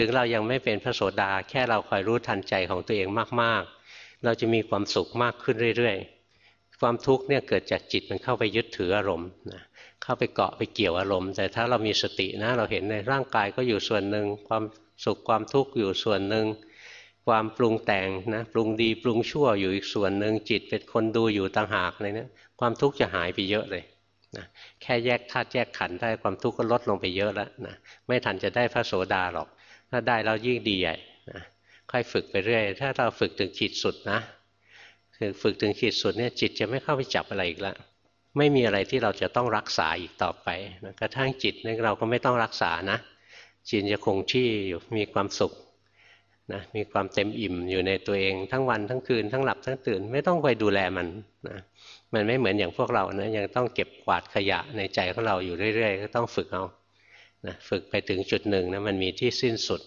ถึงเรายังไม่เป็นพระโสดา แค่เราคอยรู้ทันใจของตัวเองมาก ๆ เราจะมีความสุขมากขึ้นเรื่อยๆ ความทุกข์เนี่ยเกิดจากจิตมันเข้าไปยึดถืออารมณ์นะเข้าไปเกาะไปเกี่ยวอารมณ์ แต่ถ้าเรามีสตินะเราเห็นในร่างกายก็อยู่ส่วนหนึ่งความสุขความทุกข์อยู่ส่วนหนึ่งความปรุงแต่งนะปรุงดีปรุงชั่วอยู่อีกส่วนหนึ่งจิตเป็นคนดูอยู่ต่างหากเลยเนะี่ยความทุกข์จะหายไปเยอะเลยนะแค่แยกธาตุแยกขันธ์ได้ความทุกข์ก็ลดลงไปเยอะแล้วนะไม่ทันจะได้พระโสดาหรอก ถ้าได้แล้วยิ่งดีใหญ่นะค่อยฝึกไปเรื่อย ถ้าเราฝึกถึงจิตสุดนะคือฝึกถึงจิตสุดเนี่ยจิตจะไม่เข้าไปจับอะไรอีกแล้วไม่มีอะไรที่เราจะต้องรักษาอีกต่อไปนะกระทั่งจิตเนี่ยเราก็ไม่ต้องรักษานะจิตจะคงที่อยู่มีความสุขนะมีความเต็มอิ่มอยู่ในตัวเองทั้งวันทั้งคืนทั้งหลับทั้งตื่น ไม่ต้องไปดูแลมันนะมันไม่เหมือนอย่างพวกเรานะยังต้องเก็บกวาดขยะในใจของเราอยู่เรื่อยๆ ก็ต้องฝึกเอา นะฝึกไปถึงจุดหนึ่งนะมันมีที่สิ้นสุด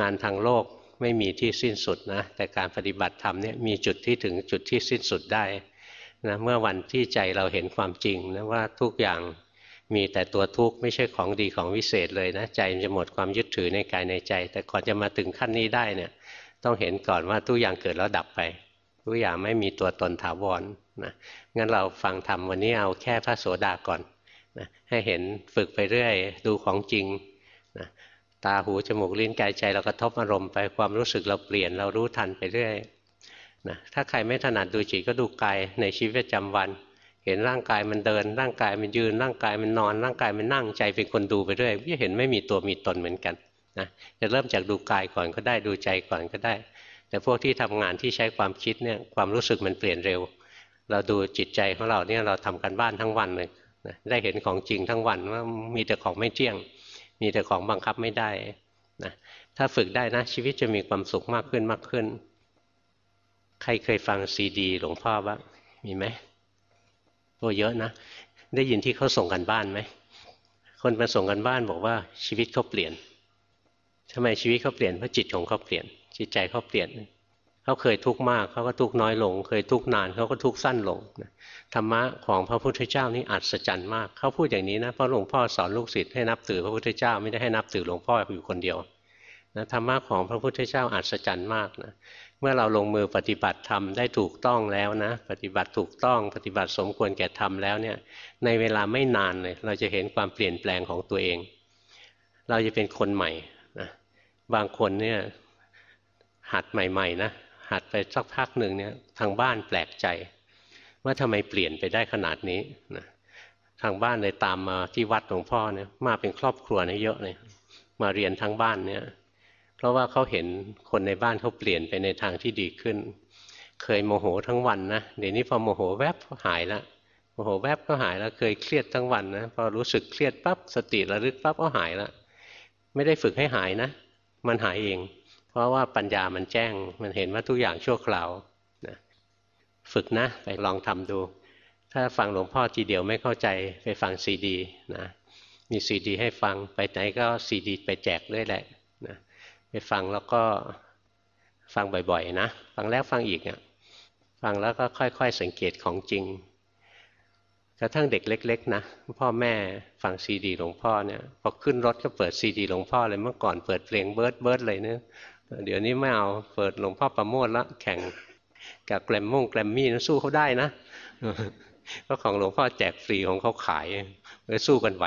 งานทางโลกไม่มีที่สิ้นสุดนะแต่การปฏิบัติธรรมเนี่ยมีจุดที่ถึงจุดที่สิ้นสุดได้นะเมื่อวันที่ใจเราเห็นความจริงนะว่าทุกอย่างมีแต่ตัวทุกข์ไม่ใช่ของดีของวิเศษเลยนะใจมันจะหมดความยึดถือในกายในใจ แต่ก่อนจะมาถึงขั้นนี้ได้เนี่ยต้องเห็นก่อนว่าทุกอย่างเกิดแล้วดับไป ทุกอย่างไม่มีตัวตนถาวรนะงั้นเราฟังธรรมวันนี้เอาแค่พระโสดาก่อน นะให้เห็นฝึกไปเรื่อย ดูของจริงนะตาหูจมูกลิ้นกายใจเรากระทบอารมณ์ไปความรู้สึกเราเปลี่ยนเรารู้ทันไปเรื่อยนะถ้าใครไม่ถนัดดูจิตก็ดูกายในชีวิตประจำวัน เห็นร่างกายมันเดิน ร่างกายมันยืน ร่างกายมันนอน ร่างกายมันนั่งใจเป็นคนดูไปเรื่อยจะเห็นไม่มีตัวมีตนเหมือนกันนะจะเริ่มจากดูกายก่อนก็ได้ดูใจก่อนก็ได้ แต่พวกที่ทำงานที่ใช้ความคิดเนี่ยความรู้สึกมันเปลี่ยนเร็ว เราดูจิตใจของเราเนี่ยเราทำกันบ้านทั้งวันเลย นะได้เห็นของจริงทั้งวันว่ามีแต่ของไม่เที่ยง มีแต่ของบังคับไม่ได้นะถ้าฝึกได้นะชีวิตจะมีความสุขมากขึ้นมากขึ้น ใครเคยฟังซีดีหลวงพ่อบ้างมีไหมโอ้เยอะนะ ได้ยินที่เขาส่งกันบ้านไหมคนมาส่งกันบ้านบอกว่าชีวิตเขาเปลี่ยนทำไมชีวิตเขาเปลี่ยนเพราะจิตของเขาเปลี่ยน จิตใจเขาเปลี่ยน เขาเคยทุกข์มากเขาก็ทุกข์น้อยลง เคยทุกข์นานเขาก็ทุกข์สั้นลงธรรมะของพระพุทธเจ้านี่อัศจรรย์มากเขาพูดอย่างนี้นะเพราะหลวงพ่อสอนลูกศิษย์ให้นับถือพระพุทธเจ้าไม่ได้ให้นับถือหลวงพ่ออยู่คนเดียวนะธรรมะของพระพุทธเจ้าอัศจรรย์มากนะเมื่อเราลงมือปฏิบัติธรรมได้ถูกต้องแล้วนะ ปฏิบัติถูกต้องปฏิบัติสมควรแก่ธรรมแล้วเนี่ย ในเวลาไม่นานเลยเราจะเห็นความเปลี่ยนแปลงของตัวเอง เราจะเป็นคนใหม่นะบางคนเนี่ยหัดใหม่ ๆ นะ หัดไปสักพักหนึ่งเนี่ยทางบ้านแปลกใจ ว่าทำไมเปลี่ยนไปได้ขนาดนี้นะทางบ้านเลยตามมาที่วัดหลวงพ่อเนี่ยมาเป็นครอบครัวเนี่ยเยอะเลยมาเรียนทั้งบ้านเนี่ยเพราะว่าเขาเห็นคนในบ้านเขาเปลี่ยนไปในทางที่ดีขึ้น เคยโมโหทั้งวันนะเดี๋ยวนี้พอโมโหแวบก็หายละโมโหแวบก็หายแล้วเคยเครียดทั้งวันนะพอรู้สึกเครียดปั๊บสติระลึกปั๊บก็หายละไม่ได้ฝึกให้หายนะ มันหายเอง ราะว่าปัญญามันแจ้ง มันเห็นว่าทุกอย่างชั่วคราวนะฝึกนะ ไปลองทำดู ถ้าฟังหลวงพ่อทีเดียวไม่เข้าใจไปฟังซีดีนะมีซีดีให้ฟังไปไหนก็ซีดีไปแจกด้วยแหละนะไปฟังแล้วก็ฟังบ่อยๆนะ ฟังแล้วฟังอีกอะฟังแล้วก็ค่อยๆสังเกตของจริง กระทั่งเด็กเล็ก ๆ นะพ่อแม่ฟังซีดีหลวงพ่อเนี่ยพอขึ้นรถก็เปิดซีดีหลวงพ่อเลยเมื่อก่อนเปิดเพลงเบิร์ดเบิร์ดเลยเนะ เดี๋ยวนี้ไม่เอาเปิดหลวงพ่อประโมทละแข่งกับแกรมมงแกรมมี่นะสู้เขาได้นะเพราะของหลวงพ่อแจกฟรีของเขาขายเลยสู้กันไหว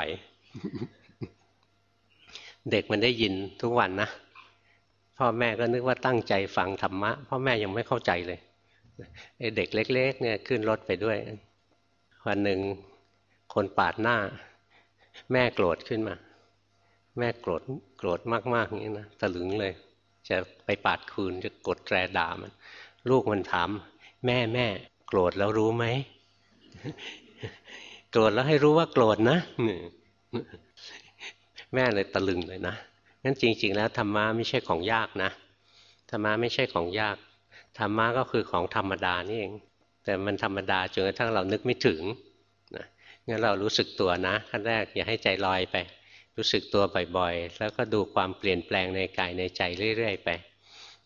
เด็กมันได้ยินทุกวันนะพ่อแม่ก็นึกว่าตั้งใจฟังธรรมะ พ่อแม่ยังไม่เข้าใจเลยไอ้เด็กเล็ก ๆ เนี่ยขึ้นรถไปด้วยวันหนึ่งคนปาดหน้า แม่โกรธขึ้นมา แม่โกรธโกรธมากๆอย่างนี้นะตะลึงเลย จะไปปาดคืนจะกดแตรด่ามัน ลูกมันถาม แม่แม่ โกรธแล้วรู้ไหมโกรธแล้วให้รู้ว่าโกรธนะแม่เลยตะลึงเลยนะงั้นจริง ๆ แล้วธรรมะไม่ใช่ของยากนะธรรมะไม่ใช่ของยากธรรมะก็คือของธรรมดานี่เอง แต่มันธรรมดาจนกระทั่งเรานึกไม่ถึงนะงั้นเรารู้สึกตัวนะขั้นแรกอย่าให้ใจลอยไป รู้สึกตัวบ่อยๆ แล้วก็ดูความเปลี่ยนแปลงในกายในใจเรื่อยๆไป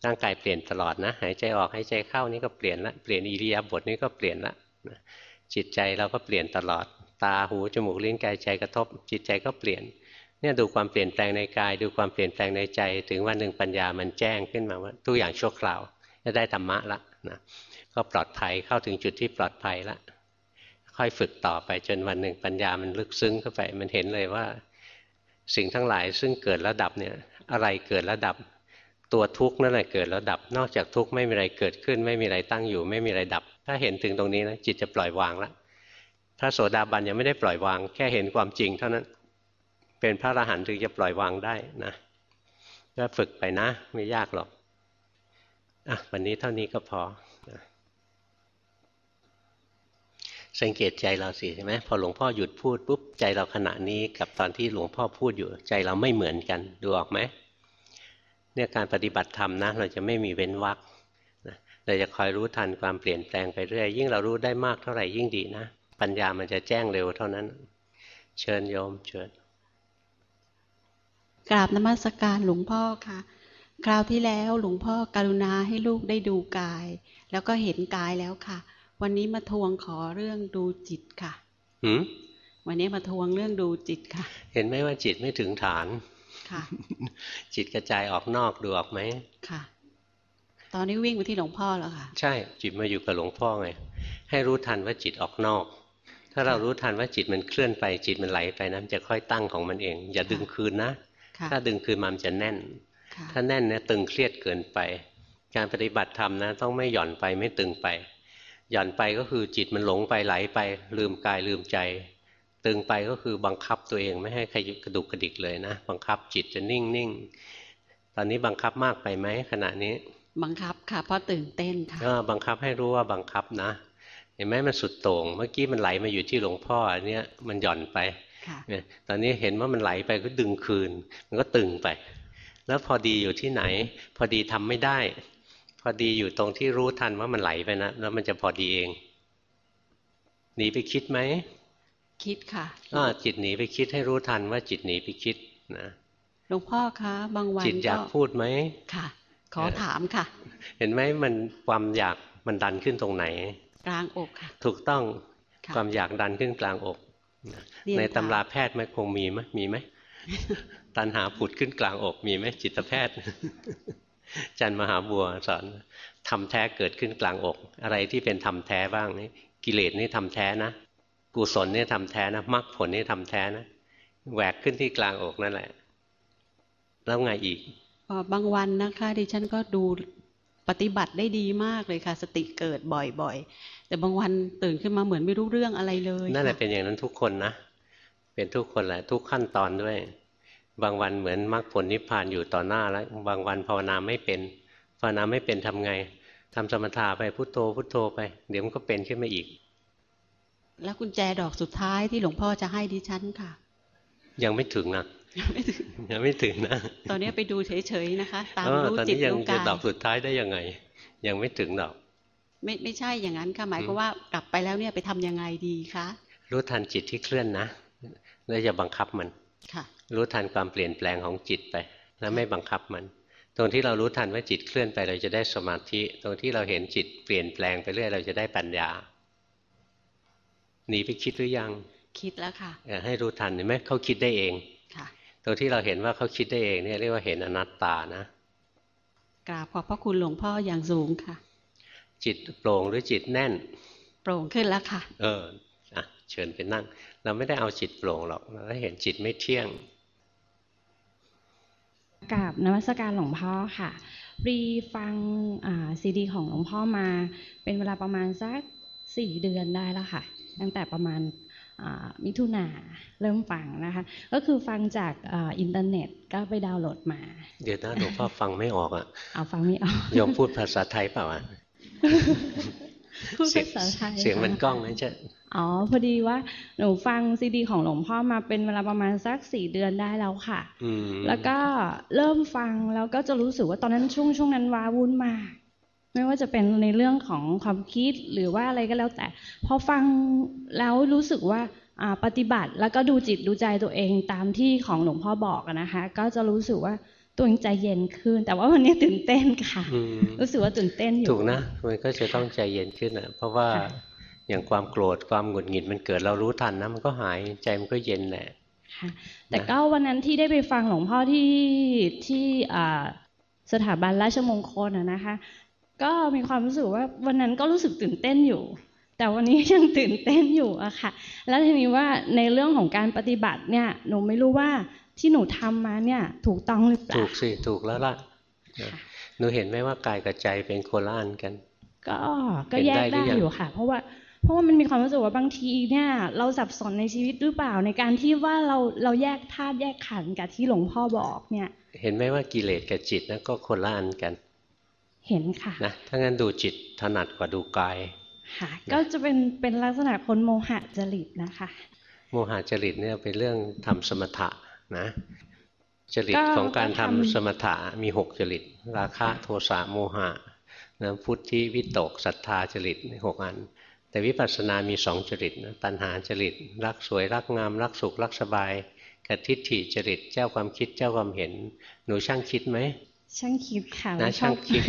ร่างกายเปลี่ยนตลอดนะ หายใจออกหายใจเข้านี่ก็เปลี่ยนละ เปลี่ยนอิริยาบถนี่ก็เปลี่ยนละ จิตใจเราก็เปลี่ยนตลอด ตา หู จมูก ลิ้น กาย ใจกระทบ จิตใจก็เปลี่ยน เนี่ยดูความเปลี่ยนแปลงในกาย ดูความเปลี่ยนแปลงในใจ ถึงวันหนึ่งปัญญามันแจ้งขึ้นมาว่าทุกอย่างชั่วคราว จะได้ธรรมะละนะก็ปลอดภัย เข้าถึงจุดที่ปลอดภัยละ ค่อยฝึกต่อไปจนวันหนึ่งปัญญามันลึกซึ้งเข้าไป มันเห็นเลยว่า สิ่งทั้งหลายซึ่งเกิดระดับเนี่ยอะไรเกิดระดับ ตัวทุกข์นั่นแหละเกิดแล้วดับ นอกจากทุกข์ไม่มีอะไรเกิดขึ้น ไม่มีอะไรตั้งอยู่ ไม่มีอะไรดับ ถ้าเห็นถึงตรงนี้นะจิตจะปล่อยวางแล้วพระโสดาบันยังไม่ได้ปล่อยวาง แค่เห็นความจริงเท่านั้น เป็นพระอรหันต์ถึงจะปล่อยวางได้นะก็ฝึกไปนะ ไม่ยากหรอกอะวันนี้เท่านี้ก็พอ สังเกตใจเราสิใช่ไหมพอหลวงพ่อหยุดพูดปุ๊บใจเราขณะนี้กับตอนที่หลวงพ่อพูดอยู่ใจเราไม่เหมือนกันดูออกไหมเนี่ยการปฏิบัติธรรมนะเราจะไม่มีเว้นวรรคเราจะคอยรู้ทันความเปลี่ยนแปลงไปเรื่อยยิ่งเรารู้ได้มากเท่าไหร่ยิ่งดีนะ ปัญญามันจะแจ้งเร็วเท่านั้น เชิญโยมเชิญกราบนมัสการหลวงพ่อค่ะ คราวที่แล้วหลวงพ่อกรุณาให้ลูกได้ดูกาย แล้วก็เห็นกายแล้วค่ะ วันนี้มาทวงขอเรื่องดูจิตค่ะหืมวันนี้มาทวงเรื่องดูจิตค่ะ เห็นไหมว่าจิตไม่ถึงฐาน ค่ะ จิตกระจายออกนอกดูออกไหมค่ะ ตอนนี้วิ่งไปที่หลวงพ่อแล้วค่ะ ใช่ จิตมาอยู่กับหลวงพ่อไง ให้รู้ทันว่าจิตออกนอก ถ้าเรารู้ทันว่าจิตมันเคลื่อนไป จิตมันไหลไปนะจะค่อยตั้งของมันเอง อย่าดึงคืนนะ ถ้าดึงคืนมันจะแน่น ถ้าแน่นเนี่ยตึงเครียดเกินไป การปฏิบัติธรรมนะ ต้องไม่หย่อนไปไม่ตึงไป หย่อนไปก็คือจิตมันหลงไปไหลไป ลืมกายลืมใจ ตึงไปก็คือบังคับตัวเองไม่ให้ขยุกระดุกกระดิกเลยนะ บังคับจิตจะนิ่งนิ่งตอนนี้บังคับมากไปไหมขณะนี้ บังคับค่ะเพราะตื่นเต้นค่ะก็บังคับให้รู้ว่าบังคับนะ เห็นไหมมันสุดโต่งเมื่อกี้มันไหลมาอยู่ที่หลวงพ่ออันนี้มันหย่อนไปเนี่ยตอนนี้เห็นว่ามันไหลไปก็ดึงคืน มันก็ตึงไป แล้วพอดีอยู่ที่ไหน พอดีทำไม่ได้ พอดีอยู่ตรงที่รู้ทันว่ามันไหลไปนะแล้วมันจะพอดีเองหนีไปคิดไหมคิดค่ะอ่าจิตหนีไปคิดให้รู้ทันว่าจิตหนีไปคิดนะหลวงพ่อคะ บางวันจิตอยากพูดไหมค่ะ ขอถามค่ะ เห็นไหมมันความอยากมันดันขึ้นตรงไหน กลางอกค่ะ ถูกต้องความอยากดันขึ้นกลางอก ในตำราแพทย์ไหมคงมีไหมมีไหมตันหาผุดขึ้นกลางอกมีไหมจิตแพทย์ จันมหาบัวสอนทำแท้เกิดขึ้นกลางอก อะไรที่เป็นทำแท้บ้างนี่กิเลสนี่ทำแท้นะกุศลนี่ทำแท้นะมรรคผลนี่ทำแท้นะแหวกขึ้นที่กลางอกนั่นแหละ แล้วไงอีกบางวันนะคะดิฉันก็ดูปฏิบัติได้ดีมากเลยค่ะ สติเกิดบ่อยๆ แต่บางวันตื่นขึ้นมาเหมือนไม่รู้เรื่องอะไรเลย นั่นแหละเป็นอย่างนั้นทุกคนนะ เป็นทุกคนแหละทุกขั้นตอนด้วย บางวันเหมือนมรรคผลนิพพานอยู่ต่อหน้าแล้ว บางวันภาวนาไม่เป็นภาวนาไม่เป็นทำไงทำสมถะไปพุโทโธพุโทโธไป เดี๋ยวมันก็เป็นขึ้นมาอีก แล้วกุญแจดอกสุดท้ายที่หลวงพ่อจะให้ดิฉันค่ะ ยังไม่ถึงนะยังไม่ถึงยังไม่ถึงนะ ตอนนี้ไปดูเฉยๆนะคะ ตามรู้จิตรู้กายตอนนี้ยังจะดอกสุดท้ายได้ยังไง ยังไม่ถึงดอก ไม่ไม่ใช่อย่างนั้นค่ะหมายความว่ากลับไปแล้วเนี่ยไปทํำยังไงดีคะรู้ทันจิตที่เคลื่อนนะแล้วอย่าบังคับมัน รู้ทันความเปลี่ยนแปลงของจิตไป แล้วไม่บังคับมัน ตรงที่เรารู้ทันว่าจิตเคลื่อนไปเราจะได้สมาธิ ตรงที่เราเห็นจิตเปลี่ยนแปลงไปเรื่อยเราจะได้ปัญญาหนีไปคิดหรือยัง คิดแล้วค่ะให้รู้ทันเห็นไหมเขาคิดได้เองค่ะตรงที่เราเห็นว่าเขาคิดได้เองเนี่ยเรียกว่าเห็นอนัตตานะกราบขอบพระคุณหลวงพ่ออย่างสูงค่ะ จิตโปร่งหรือจิตแน่น โปร่งขึ้นแล้วค่ะ เอออะเชิญไปนั่ง เราไม่ได้เอาจิตโปร่งหรอกเราเห็นจิตไม่เที่ยง กับนวัตการหลวงพ่อค่ะรีฟังซีดี ของหลวงพ่อมา เป็นเวลาประมาณสักสี่เดือนได้แล้วค่ะ ตั้งแต่ประมาณมิถุนาเริ่มฟังนะคะ ก็คือฟังจากอินเทอร์เน็ตก็ไปดาวน์โหลดมา เดี๋ยวนะหลวงพ่อฟังไม่ออกอะเอาฟังไม่ออกยมพูดภาษาไทยเปล่าอะ พูดภาษาไทยเสียงมันกล้องนะจ๊ะอ๋อ พอดีว่าหนูฟังซีดีของหลวงพ่อมาเป็นเวลาประมาณสักสี่เดือนได้แล้วค่ะแล้วก็เริ่มฟังแล้วก็จะรู้สึกว่าตอนนั้นช่วงช่วงนั้นว้าวุ่นมากไม่ว่าจะเป็นในเรื่องของความคิดหรือว่าอะไรก็แล้วแต่พอฟังแล้วรู้สึกว่าปฏิบัติแล้วก็ดูจิตดูใจตัวเองตามที่ของหลวงพ่อบอกนะคะ ก็จะรู้สึกว่า ตัวเองใจเย็นขึ้น แต่ว่าวันนี้ตื่นเต้นค่ะ รู้สึกว่าตื่นเต้นอยู่ ถูกนะ มันก็จะต้องใจเย็นขึ้นอะ เพราะว่าอย่างความโกรธความหงุดหงิดมันเกิดเรารู้ทันนะมันก็หายใจมันก็เย็นแหละแต่ก็วันนั้นที่ได้ไปฟังหลวงพ่อที่ที่สถาบันราชมงคลนะคะ ก็มีความรู้สึกว่าวันนั้นก็รู้สึกตื่นเต้นอยู่ แต่วันนี้ยังตื่นเต้นอยู่อะค่ะ แล้วทีนี้ว่าในเรื่องของการปฏิบัติเนี่ยหนูไม่รู้ว่า ที่หนูทำมาเนี่ย ถูกต้องหรือเปล่าถูกสิถูกแล้วล่ะหนูเห็นไหมว่ากายกับใจเป็นโคละอันกัน ก็ก็แยกได้อยู่ค่ะ เพราะว่าเพราะว่ามันมีความรู้สึกว่าบางทีเนี่ยเราสับสนในชีวิตหรือเปล่าในการที่ว่าเราเราแยกธาตุแยกขันธ์กับที่หลวงพ่อบอกเนี่ย เห็นไหมว่ากิเลสกับจิตนะก็คนละอันกัน เห็นค่ะนะถ้างั้นดูจิตถนัดกว่าดูกายค่ะก็จะเป็นเป็นลักษณะคนโมหะจริตนะคะ โมหะจริตเนี่ยเป็นเรื่องทำสมถะ นะจริตของการทำสมถะมีหกจริต ราคะโทสะโมหะนะพุทธิวิตกศรัทธาจริตหกอัน แต่วิปัสสนามีสองจริตนะตัณหาจริต รักสวยรักงาม รักสุข รักสบายกับทิฏฐิจริตเจ้าความคิดเจ้าความเห็น หนูช่างคิดไหมช่างคิดค่ะนะช่างคิด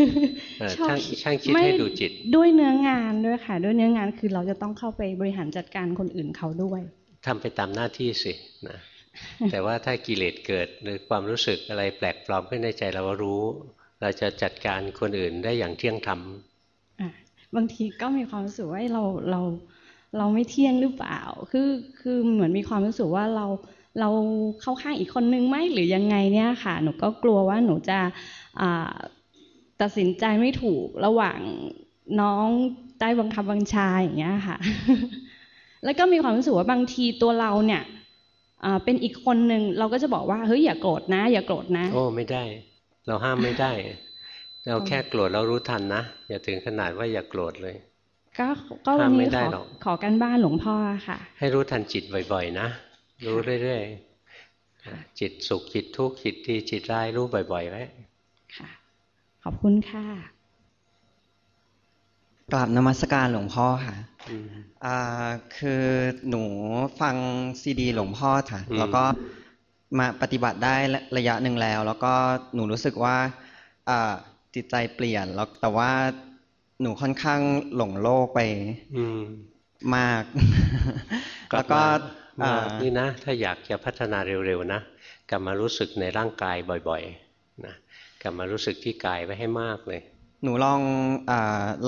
ช่างช่างคิดให้ดูจิต ด้วยเนื้องานด้วยค่ะ ด้วยเนื้องานคือเราจะต้องเข้าไปบริหารจัดการคนอื่นเขาด้วยทำไปตามหน้าที่สินะ แต่ว่าถ้ากิเลสเกิดหรือความรู้สึกอะไรแปลกปลอมขึ้นในใจเรารู้ เราจะจัดการคนอื่นได้อย่างเที่ยงธรรมบางทีก็มีความรู้สึกว่าเราเราเราไม่เที่ยงหรือเปล่า คือคือเหมือนมีความรู้สึกว่าเราเราเข้าข้างอีกคนนึงไหมหรือยังไงเนี่ยค่ะ หนูก็กลัวว่าหนูจะตัดสินใจไม่ถูกระหว่างน้องใต้บังคับบังชาอย่างเงี้ยค่ะ แล้วก็มีความรู้สึกว่าบางทีตัวเราเนี่ย เป็นอีกคนหนึ่งเราก็จะบอกว่าเฮ้ยอย่าโกรธนะ อย่าโกรธนะ โอ้ไม่ได้ เราห้ามไม่ได้ เราแค่โกรธเรารู้ทันนะอย่าถึงขนาดว่าอย่าโกรธเลย ก็ก็วันนี้ขอขอกันบ้านหลวงพ่อค่ะ ให้รู้ทันจิตบ่อยๆนะรู้เรื่อยๆจิตสุขจิตทุกข์จิตดีจิตร้ายรู้บ่อยๆไว้ค่ะ ขอบคุณค่ะ กราบนมัสการหลวงพ่อค่ะอ่าคือหนูฟังซีดี หลวงพ่อค่ะ แล้วก็มาปฏิบัติได้ระยะหนึ่งแล้ว แล้วก็หนูรู้สึกว่าอ่าจิตใจเปลี่ยนแล้วแต่ว่าหนูค่อนข้างหลงโลกไปมาก แล้วก็นี่นะ ถ้าอยากจะพัฒนาเร็วๆนะกลับมารู้สึกในร่างกายบ่อยๆนะกลับมารู้สึกที่กายไว้ให้มากเลย หนูลองอ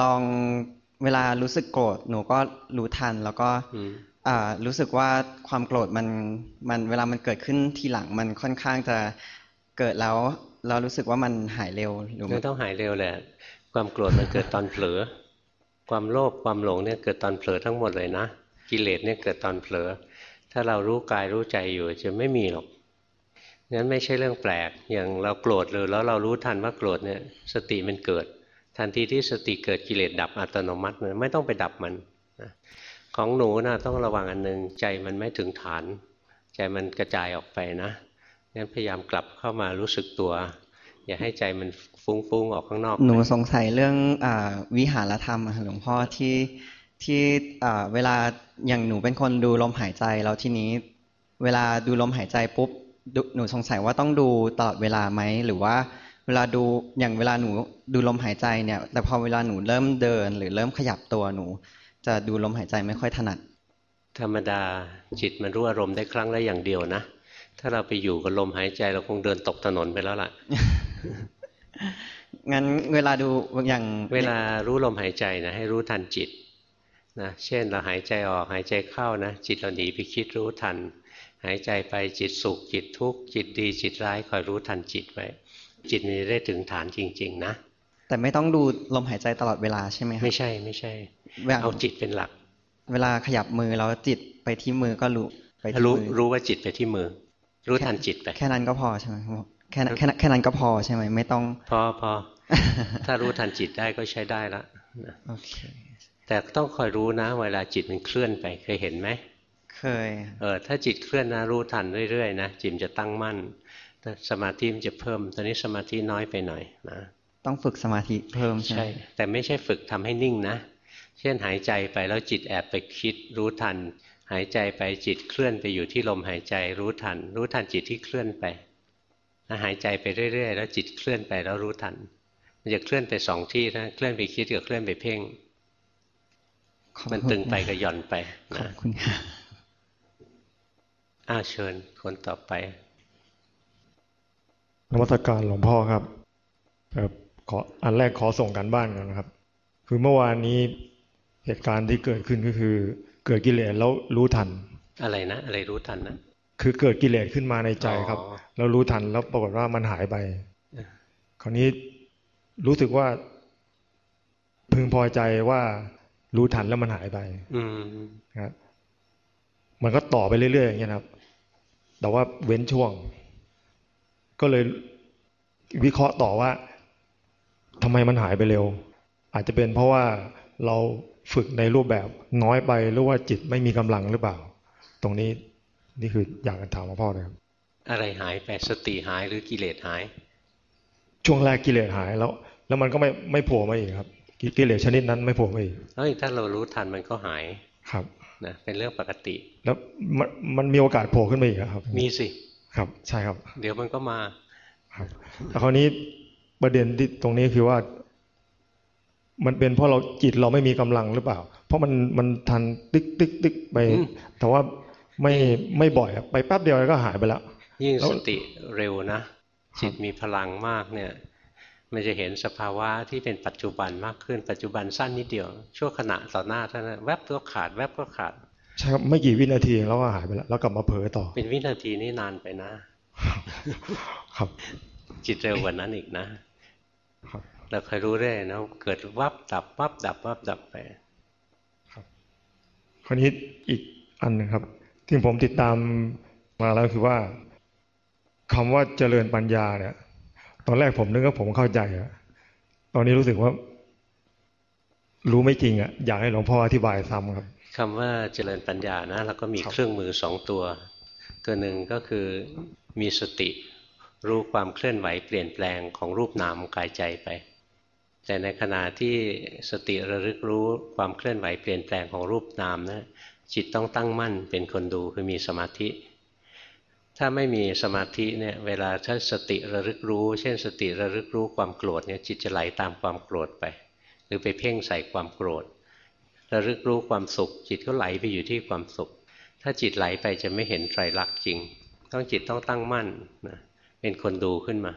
ลองเวลารู้สึกโกรธหนูก็รู้ทันแล้วก็รู้สึกว่าความโกรธมันมันเวลามันเกิดขึ้นทีหลังมันค่อนข้างจะเกิดแล้วเรารู้สึกว่ามันหายเร็วหรือไม่ต้องหายเร็วแหละความโกรธมันเกิดตอนเผลอ ความโลภความหลงเนี่ยเกิดตอนเผลอทั้งหมดเลยนะกิเลสเนี่ยเกิดตอนเผลอ ถ้าเรารู้กายรู้ใจอยู่จะไม่มีหรอกงั้นไม่ใช่เรื่องแปลกอย่างเราโกรธเลยแล้วเรารู้ทันว่าโกรธเนี่ยสติมันเกิด ทันทีที่สติเกิดกิเลสดับอัตโนมัติเลยไม่ต้องไปดับมันของหนูนะต้องระวังอันหนึ่งใจมันไม่ถึงฐาน ใจมันกระจายออกไปนะงั้นพยายามกลับเข้ามารู้สึกตัว อย่าให้ใจมันฟุ้งๆออกข้างนอก หนูสงสัยเรื่องอวิหารธรรมหลวงพ่อที่ที่เวลาอย่างหนูเป็นคนดูลมหายใจแล้วทีนี้ เวลาดูลมหายใจปุ๊บหนูสงสัยว่าต้องดูตลอดเวลาไหมหรือว่า วลาดูอย่างเวลาหนูดูลมหายใจเนี่ย แต่พอเวลาหนูเริ่มเดิน หรือเริ่มขยับตัวหนู จะดูลมหายใจไม่ค่อยถนัด ธรรมดาจิตมันรู้อารมณ์ได้ครั้งละอย่างเดียวนะ ถ้าเราไปอยู่กับลมหายใจเราคงเดินตกถนนไปแล้วล่ะงั้นเวลาดูอย่างเวลารู้ลมหายใจนะให้รู้ทันจิตนะเช่นเราหายใจออกหายใจเข้านะจิตเราหนีไปคิดรู้ทัน หายใจไปจิตสุขจิตทุกข์จิตดีจิตร้ายคอยรู้ทันจิตไว้ จิตนี้ได้ถึงฐานจริง ๆ นะ แต่ไม่ต้องดูลมหายใจตลอดเวลาใช่ไหมครับไม่ใช่ไม่ใช่เอาจิตเป็นหลัก เวลาขยับมือแล้วจิตไปที่มือก็รู้ไปที่มือรู้ว่าจิตไปที่มือ รู้ทันจิตไปแค่นั้นก็พอใช่ไหมแค่แค่แค่นั้นก็พอใช่ไหมไม่ต้อง พอพอถ้ารู้ทันจิตได้ก็ใช้ได้ละโอเคแต่ต้องคอยรู้นะ เวลาจิตมันเคลื่อนไปเคยเห็นไหมเคย เออถ้าจิตเคลื่อนนะรู้ทันเรื่อยๆนะจิตจะตั้งมั่น สมาธิมันจะเพิ่ม ตอนนี้สมาธิน้อยไปหน่อยนะ ต้องฝึกสมาธิเพิ่มใช่ แต่ไม่ใช่ฝึกทำให้นิ่งนะ เช่นหายใจไปแล้วจิตแอบไปคิดรู้ทัน หายใจไปจิตเคลื่อนไปอยู่ที่ลมหายใจรู้ทัน รู้ทันจิตที่เคลื่อนไปหายใจไปเรื่อย ๆ แล้วจิตเคลื่อนไปแล้วรู้ทัน มันจะเคลื่อนไปสองที่นะเคลื่อนไปคิดกับเคลื่อนไปเพ่ง มันตึงไปก็หย่อนไปขอบคุณค่ะอ้าเชิญคนต่อไป นวัตการหลวงพ่อครับขออันแรกขอส่งกันบ้านก่อนนะครับ คือเมื่อวานนี้เหตุการณ์ที่เกิดขึ้นก็คือ เกิดกิเลสแล้วรู้ทัน อะไรนะอะไรรู้ทันนะคือเกิดกิเลสขึ้นมาในใจครับ แล้วรู้ทันแล้วปรากฏว่ามันหายไปคราวนี้รู้สึกว่า พึงพอใจว่ารู้ทันแล้วมันหายไป อืมนะครับมันก็ต่อไปเรื่อยๆอย่างเงี้ยนะครับ แต่ว่าเว้นช่วง ก็เลยวิเคราะห์ต่อว่าทำไมมันหายไปเร็ว อาจจะเป็นเพราะว่าเราฝึกในรูปแบบน้อยไปหรือว่าจิตไม่มีกำลังหรือเปล่า ตรงนี้นี่คืออยากจะถามหลวงพ่อเลยครับอะไรหายไปสติหายหรือกิเลสหาย ช่วงแรกกิเลสหายแล้ว แล้วมันก็ไม่ไม่โผล่มาอีกครับ กิกิเลสชนิดนั้นไม่โผล่มาอีกแล้วถ้าเรารู้ทันมันก็หายครับนะเป็นเรื่องปกติ แล้วมันมันมีโอกาสโผล่ขึ้นมาอีกอะครับ มีสิ ครับใช่ครับ เดี๋ยวมันก็มาครับแต่คราวนี้ประเด็นที่ตรงนี้คือว่า มันเป็นเพราะเราจิตเราไม่มีกำลังหรือเปล่า เพราะมันมันทันตึกตึกตึกไปอืมแต่ว่าไม่ไม่บ่อยอะไปแป๊บเดียวแล้วก็หายไปแล้วยิ่งแล้วสติเร็วนะ จิตมีพลังมากเนี่ย มันจะเห็นสภาวะที่เป็นปัจจุบันมากขึ้นปัจจุบันสั้นนิดเดียว ชั่วขณะต่อหน้าเท่านั้นแวบก็ขาดแวบก็ขาด ใช่ครับไม่กี่วินาทีแล้วก็หายไปแล้วแล้วกลับมาเผลอต่อ เป็นวินาทีนี่นานไปนะ ครับ จิตเร็วกว่านั้นอีกนะ ครับเราเคยรู้ได้นะเกิดวับดับวับดับวับดับไป คราวนี้อีกอันหนึ่งครับ ที่ผมติดตามมาแล้วคือว่าคำว่าเจริญปัญญาเนี่ย ตอนแรกผมนึกว่าผมเข้าใจอะตอนนี้รู้สึกว่า รู้ไม่จริงอะอยากให้หลวงพ่ออธิบายซ้ำครับ คำว่าเจริญปัญญานะเราก็มีครับเครื่องมือสองตัว ตัวหนึ่งก็คือมีสติ รู้ความเคลื่อนไหวเปลี่ยนแปลงของรูปนามกายใจไป แต่ในขณะที่สติระลึกรู้ความเคลื่อนไหวเปลี่ยนแปลงของรูปนามนะจิตต้องตั้งมั่นเป็นคนดูคือมีสมาธิ ถ้าไม่มีสมาธิเนี่ยเวลาถ้าสติระลึกรู้ เช่น สติระลึกรู้ความโกรธเนี่ยจิตจะไหลตามความโกรธไป หรือไปเพ่งใส่ความโกรธ ระลึกรู้ความสุข จิตก็ไหลไปอยู่ที่ความสุข ถ้าจิตไหลไปจะไม่เห็นไตรลักษณ์จริง ต้องจิตต้องตั้งมั่นนะเป็นคนดูขึ้นมา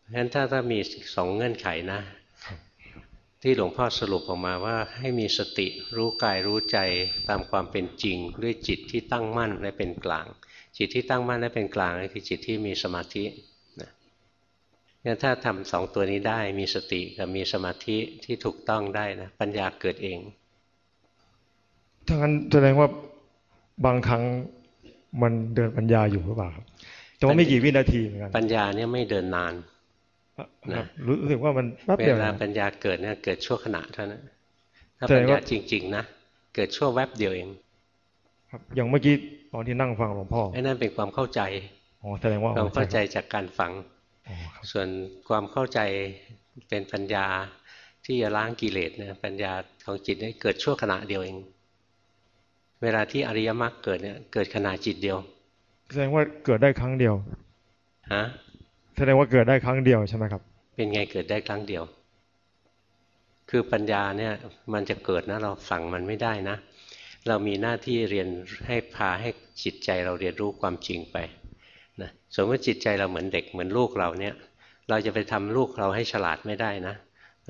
เพราะฉะนั้นถ้าถ้ามีสองเงื่อนไขนะ ที่หลวงพ่อสรุปออกมาว่าให้มีสติรู้กายรู้ใจตามความเป็นจริง ด้วยจิตที่ตั้งมั่นและเป็นกลาง จิตที่ตั้งมั่นและเป็นกลางนั่นคือจิตที่มีสมาธินะงั้นถ้าทำสองตัวนี้ได้มีสติกับมีสมาธิที่ถูกต้องได้นะปัญญาเกิดเอง ถ้างั้นแสดงว่าบางครั้งมันเดินปัญญาอยู่หรือเปล่าครับแต่ว่าไม่กี่วินาทีเหมือนกันปัญญาเนี่ยไม่เดินนานครับรู้สึกว่ามันแป๊บเวเดียวลานะปัญญาเกิดเนี่ยเกิดชั่วขณะเท่านั้นถ้าแสดปัญงญาว่าจริง ๆ นะเกิดชั่วแวบเดียวเอง ครับอย่างเมื่อกี้ตอนที่นั่งฟังหลวงพ่อไอ้นั่นเป็นความเข้าใจอ๋อแสดงว่าความเข้าใจจากการฟังอ๋อครับส่วนความเข้าใจเป็นปัญญาที่จะล้างกิเลสเนี่ยปัญญาของจิตเนี่ยเกิดชั่วขณะเดียวเอง เวลาที่อริยมรรคเกิดเนี่ยเกิดขณะจิตเดียว แสดงว่าเกิดได้ครั้งเดียวฮะแสดงว่าเกิดได้ครั้งเดียวใช่ไหมครับ เป็นไงเกิดได้ครั้งเดียว คือปัญญาเนี่ยมันจะเกิดนะเราสั่งมันไม่ได้นะ เรามีหน้าที่เรียนให้พาให้จิตใจเราเรียนรู้ความจริงไปนะสมมติจิตใจเราเหมือนเด็กเหมือนลูกเราเนี่ย เราจะไปทำลูกเราให้ฉลาดไม่ได้นะ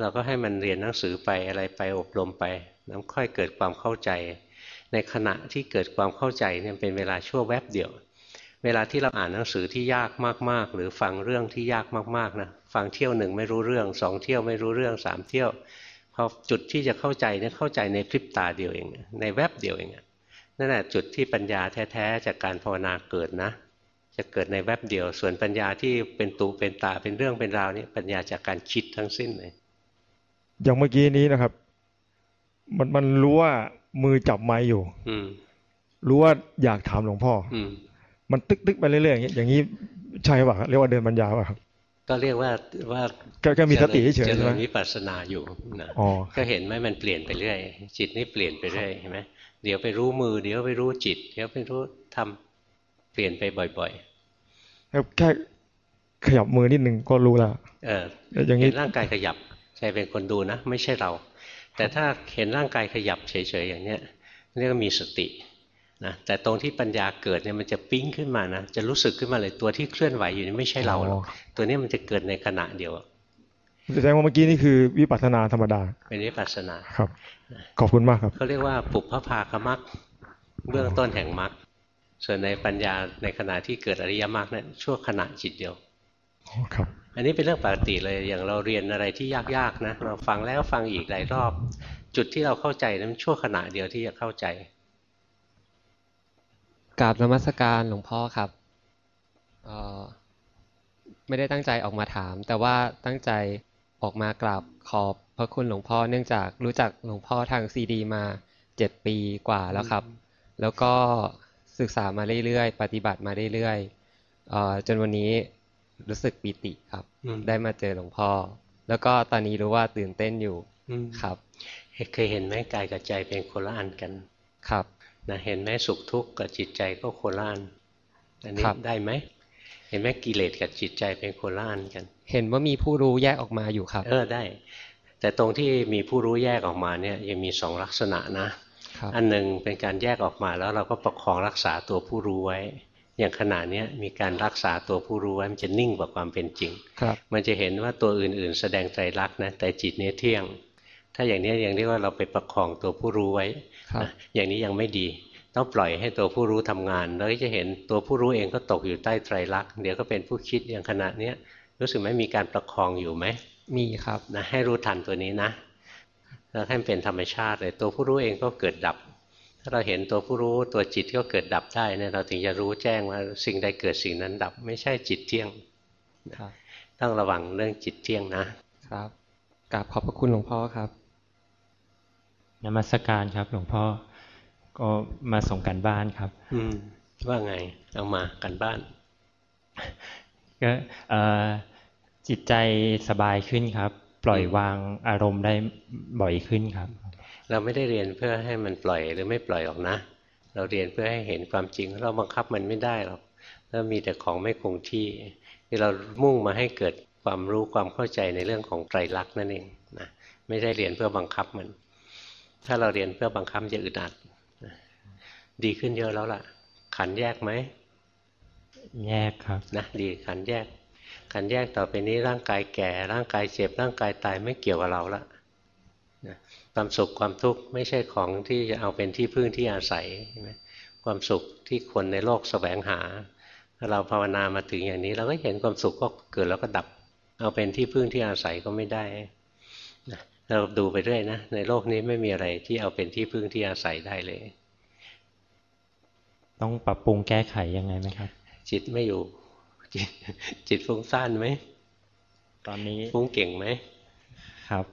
เราก็ให้มันเรียนหนังสือไปอะไรไปอบรมไปแล้วค่อยเกิดความเข้าใจ ในขณะที่เกิดความเข้าใจเนี่ยเป็นเวลาชั่วแวบเดียว เวลาที่เราอ่านหนังสือที่ยากมาก ๆ หรือฟังเรื่องที่ยากมากๆนะฟังเที่ยวหนึ่งไม่รู้เรื่องสองเที่ยวไม่รู้เรื่องสามเที่ยวพอจุดที่จะเข้าใจเนี่ยเข้าใจในพริบตาเดียวเองในแวบเดียวเองนั่นแหละจุดที่ปัญญาแท้ๆจากการภาวนาเกิดนะ จะเกิดในแวบเดียว ส่วนปัญญาที่เป็นตูเป็นตาเป็นเรื่องเป็นราวนี่ปัญญาจากการคิดทั้งสิ้นเลยอย่างเมื่อกี้นี้นะครับ มันมันรู้ว่า มือจับไม้อยู่อืมรู้ว่าอยากถามหลวงพ่ออืมมันตึกตึกไปเรื่อยๆอย่างนี้อย่างนี้ใช่ป่ะครับเรียกว่าเดินปัญญาป่ะครับก็เรียกว่าว่าแค่แค่มีสติเฉยๆเจใช่ริไหมญวิปัสสนาอยู่นะอ๋อก็เห็นไหมมันเปลี่ยนไปเรื่อย จิตนี่เปลี่ยนไปเรื่อยเห็นไหมเดี๋ยวไปรู้มือ เดี๋ยวไปรู้จิต เดี๋ยวไปรู้ทำเปลี่ยนไปบ่อยครับแค่ขยับมือนิดหนึ่งก็รู้แล้วๆเอออย่างเห็นี้นร่างกายขยับใจเป็นคนดูนะ ไม่ใช่เรา แต่ถ้าเห็นร่างกายขยับเฉยๆอย่างเนี้ยเรียกว่ามีสตินะแต่ตรงที่ปัญญาเกิดเนี่ยมันจะปิ้งขึ้นมานะจะรู้สึกขึ้นมาเลยตัวที่เคลื่อนไหวอยู่นี่ไม่ใช่เราหรอกตัวนี้มันจะเกิดในขณะเดียวแสดงว่าเมื่อกี้นี่คือวิปัสสนาธรรมดา เป็นวิปัสสนาครับ ขอบคุณมากครับเขาเรียกว่าปุพพภาคมักเบื้องต้นแห่งมรรคส่วนในปัญญาในขณะที่เกิดอริยมรรคนั้นชั่วขณะจิตเดียวอ๋อครับ อันนี้เป็นเรื่องปกติเลยอย่างเราเรียนอะไรที่ยากๆนะเราฟังแล้วฟังอีกหลายรอบ จุดที่เราเข้าใจนั้นชั่วขณะเดียวที่จะเข้าใจกราบนมัสการหลวงพ่อครับไม่ได้ตั้งใจออกมาถาม แต่ว่าตั้งใจออกมากราบขอบพระคุณหลวงพ่อเนื่องจากรู้จักหลวงพ่อทางซีดี มาเจ็ดปีกว่าแล้วครับ แล้วก็ศึกษามาเรื่อยๆ ปฏิบัติมาเรื่อยๆจนวันนี้ รู้สึกปีติครับ ได้มาเจอหลวงพ่อ แล้วก็ตอนนี้รู้ว่าตื่นเต้นอยู่ครับเคยเห็นไหมกายกับใจเป็นคนละอันกันครับนะเห็นไหมสุขทุกข์กับจิตใจก็คนละอันอันนี้ได้ไหมเห็นไหมกิเลสกับจิตใจเป็นคนละอันกัน เห็นว่ามีผู้รู้แยกออกมาอยู่ครับ เออได้ แต่ตรงที่มีผู้รู้แยกออกมาเนี่ยยังมีสองลักษณะนะอันหนึ่งเป็นการแยกออกมาแล้วเราก็ประคองรักษาตัวผู้รู้ไว้ อย่างขณะนี้มีการรักษาตัวผู้รู้ไว้มันจะนิ่งกว่าความเป็นจริงครับมันจะเห็นว่าตัวอื่น ๆ แสดงใจรักนะแต่จิตนี้เที่ยง ถ้าอย่างนี้ยังเรียกว่าเราไปประคองตัวผู้รู้ไว้อย่างนี้ยังไม่ดี ต้องปล่อยให้ตัวผู้รู้ทำงานแล้วจะเห็นตัวผู้รู้เองก็ตกอยู่ใต้ไตรลักษณ์เดี๋ยวก็เป็นผู้คิดอย่างขณะเนี้ยรู้สึกไหมมีการประคองอยู่ไหมมีครับนะให้รู้ทันตัวนี้นะแล้วให้เป็นธรรมชาติเลยตัวผู้รู้เองก็เกิดดับ ถ้าเราเห็นตัวผู้รู้ตัวจิตก็เกิดดับได้เนี่ยเราถึงจะรู้แจ้งว่าสิ่งใดเกิดสิ่งนั้นดับ ไม่ใช่จิตเที่ยงต้องระวังเรื่องจิตเที่ยงนะครับกราบขอบพระคุณหลวงพ่อครับนมัสการครับ หลวงพ่อก็มาส่งกันบ้านครับ อืมว่าไงเอามากันบ้านก็จิตใจสบายขึ้นครับ ปล่อยวางอารมณ์ได้บ่อยขึ้นครับ เราไม่ได้เรียนเพื่อให้มันปล่อยหรือไม่ปล่อยหรอกนะ เราเรียนเพื่อให้เห็นความจริง เราบังคับมันไม่ได้หรอกแล้วมีแต่ของไม่คงที่ที่เรามุ่งมาให้เกิดความรู้ความเข้าใจในเรื่องของไตรลักษณ์นั่นเองนะไม่ได้เรียนเพื่อบังคับมัน ถ้าเราเรียนเพื่อบังคับจะอึดอัดดีขึ้นเยอะแล้วล่ะ ขันแยกไหมแยกครับนะดีขันแยกขันแยกต่อไปนี้ร่างกายแก่ ร่างกายเจ็บร่างกายตายไม่เกี่ยวกับเราละนะ ความสุขความทุกข์ไม่ใช่ของที่จะเอาเป็นที่พึ่งที่อาศัยความสุขที่คนในโลกแสวงหาถ้าเราภาวนามาถึงอย่างนี้ เราก็เห็นความสุขก็เกิดแล้วก็ดับ เอาเป็นที่พึ่งที่อาศัยก็ไม่ได้เราดูไปเรื่อยนะในโลกนี้ไม่มีอะไรที่เอาเป็นที่พึ่งที่อาศัยได้เลย ต้องปรับปรุงแก้ไขยังไงไหมครับ จิตไม่อยู่จิตจิตฟุ้งซ่านไหมตอนนี้ฟุ้งเก่งไหมครับ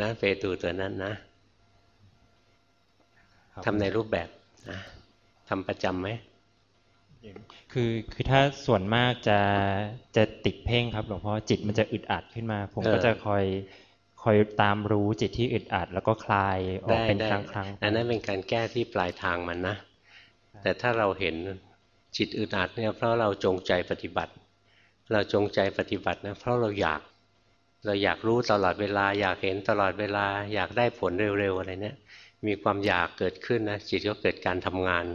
นะไปดูตัวนั้นนะทำในรูปแบบนะทำประจำไหมคือคือถ้าส่วนมากจะจะติดเพ่งครับหลวงพ่อจิตมันจะอึดอัดขึ้นมา ผมก็จะคอยคอยตามรู้จิตที่อึดอัด แล้วก็คลายออกเป็นครั้งครั้งอันนั้นเป็นการแก้ที่ปลายทางมันนะ แต่ถ้าเราเห็นจิตอึดอัดเนี่ยเพราะเราจงใจปฏิบัติ เราจงใจปฏิบัตินะเพราะเราอยาก เราอยากรู้ตลอดเวลา อยากเห็นตลอดเวลา อยากได้ผลเร็วๆอะไรเนี่ย มีความอยากเกิดขึ้นนะจิตก็เกิดการทำงาน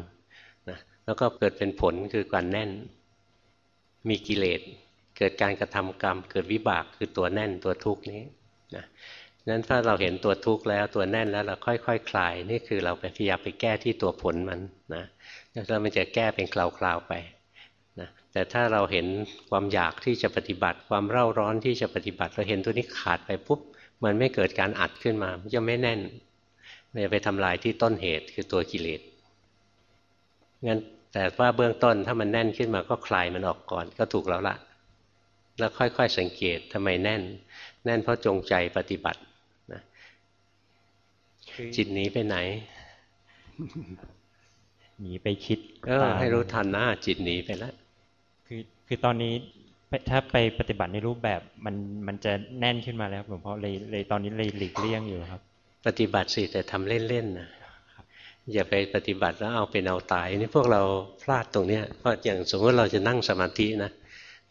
นะแล้วก็เกิดเป็นผลคือการแน่น มีกิเลสเกิดการกระทำกรรม เกิดวิบากคือตัวแน่นตัวทุกข์นี้นะนั้นถ้าเราเห็นตัวทุกข์แล้วตัวแน่นแล้วเราค่อยๆคคลายนี่คือเราไปพยายามไปแก้ที่ตัวผลมันนะแล้วมันจะแก้เป็นคราวๆไป แต่ถ้าเราเห็นความอยากที่จะปฏิบัติ ความเร่าร้อนที่จะปฏิบัติเราเห็นตัวนี้ขาดไปปุ๊บมันไม่เกิดการอัดขึ้นมามันจะไม่แน่นมันจะไปทำลายที่ต้นเหตุคือตัวกิเลสงั้นแต่ว่าเบื้องต้นถ้ามันแน่นขึ้นมาก็คลายมันออกก่อนก็ถูกแล้วละแล้วค่อยๆสังเกตทำไมแน่น แน่นเพราะจงใจปฏิบัตินะจิตหนีไปไหนหนีไปคิด เออ ให้รู้ทันนะจิตหนีไปแล้ว คือคือตอนนี้ถ้าไปปฏิบัติในรูปแบบมันมันจะแน่นขึ้นมาแล้วหลวงพ่อเลยเลยตอนนี้เลยหลีกเลี่ยงอยู่ครับ ปฏิบัติสิแต่ทำเล่นๆนะอย่าไปปฏิบัติแล้วเอาเป็นเอาตายนี่พวกเราพลาดตรงเนี้ยเพราะอย่างสมมติเราจะนั่งสมาธินะ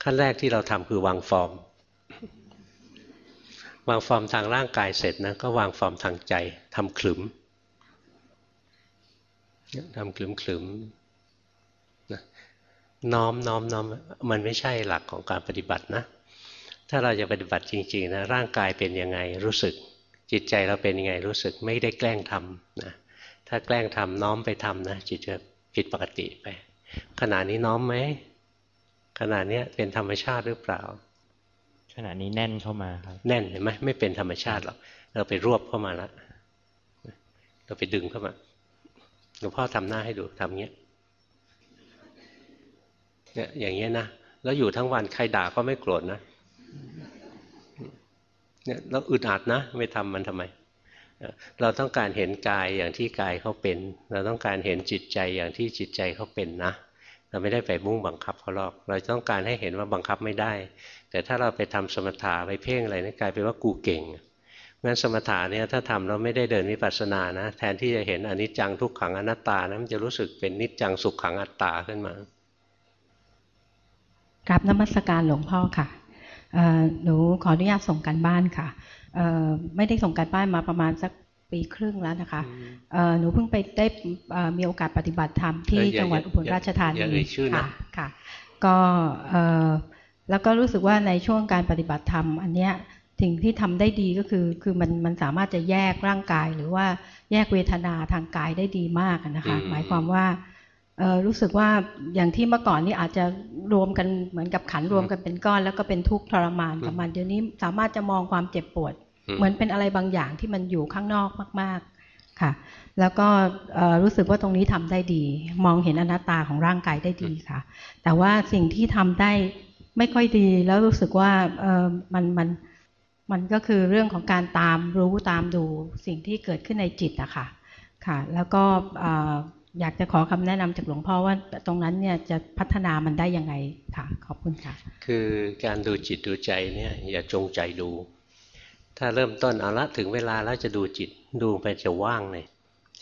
ขั้นแรกที่เราทำคือวางฟอร์ม วางฟอร์มทางร่างกายเสร็จนะก็วางฟอร์มทางใจทำขลุ่มทำขลุ่มขลุ่ม น้อมน้อมน้อมมันไม่ใช่หลักของการปฏิบัตินะ ถ้าเราจะปฏิบัติจริงๆนะร่างกายเป็นยังไงรู้สึก จิตใจเราเป็นยังไงรู้สึกไม่ได้แกล้งทำนะถ้าแกล้งทำน้อมไปทำนะจิตจะผิดปกติไป ขณะนี้น้อมไหมขณะนี้เป็นธรรมชาติหรือเปล่า ขณะนี้แน่นเข้ามาครับ แน่นเห็นไหมไม่เป็นธรรมชาติหรอกเราไปรวบเข้ามาแล้วเราไปดึงเข้ามาหลวงพ่อทำหน้าให้ดูทำเงี้ย เนี่ยอย่างเงี้ยนะแล้วอยู่ทั้งวันใครด่าก็ไม่โกรธนะเนี่ยเราอึดอัดนะไม่ทำมันทำไม เราต้องการเห็นกายอย่างที่กายเขาเป็น เราต้องการเห็นจิตใจอย่างที่จิตใจเขาเป็นนะเราไม่ได้ไปมุ่งบังคับเขาหรอก เราต้องการให้เห็นว่าบังคับไม่ได้ แต่ถ้าเราไปทำสมถะไปเพ่งอะไรนี่กลายเป็นว่ากูเก่งงั้นสมถะเนี่ยถ้าทำเราไม่ได้เดินวิปัสสนานะ แทนที่จะเห็นอนิจจังทุกขังอนัตตานะมันจะรู้สึกเป็นนิจจังสุขขังอัตตาขึ้นมา กราบนมัสการหลวงพ่อค่ะหนูขออนุญาตส่งกันบ้านค่ะไม่ได้ส่งกันบ้านมาประมาณสักปีครึ่งแล้วนะคะหนูเพิ่งไปได้มีโอกาสปฏิบัติธรรมที่จังหวัดอุบลราชธานีค่ะค่ะ ก็แล้วก็รู้สึกว่าในช่วงการปฏิบัติธรรม อันเนี้ยสิ่งที่ทำได้ดีก็คือคือมันมันสามารถจะแยกร่างกายหรือว่าแยกเวทนาทางกายได้ดีมากนะคะ หมายความว่า รู้สึกว่าอย่างที่เมื่อก่อนนี่อาจจะรวมกันเหมือนกับขันรวมกันเป็นก้อน แล้วก็เป็นทุกข์ทรมานกับมันเดี๋ยวนี้สามารถจะมองความเจ็บปวด เหมือนเป็นอะไรบางอย่างที่มันอยู่ข้างนอกมาก ๆค่ะ แล้วก็รู้สึกว่าตรงนี้ทำได้ดี มองเห็นอนัตตาของร่างกายได้ดีค่ะ แต่ว่าสิ่งที่ทำได้ไม่ค่อยดีแล้วรู้สึกว่ามันมันมันก็คือเรื่องของการตามรู้ตามดูสิ่งที่เกิดขึ้นในจิตอะค่ะค่ะ แล้วก็ อยากจะขอคำแนะนำจากหลวงพ่อว่าตรงนั้นเนี่ยจะพัฒนามันได้ยังไงค่ะ ขอบคุณค่ะ คือการดูจิตดูใจเนี่ยอย่าจงใจดู ถ้าเริ่มต้นเอาละถึงเวลาแล้วจะดูจิตดูไปจะว่างเลย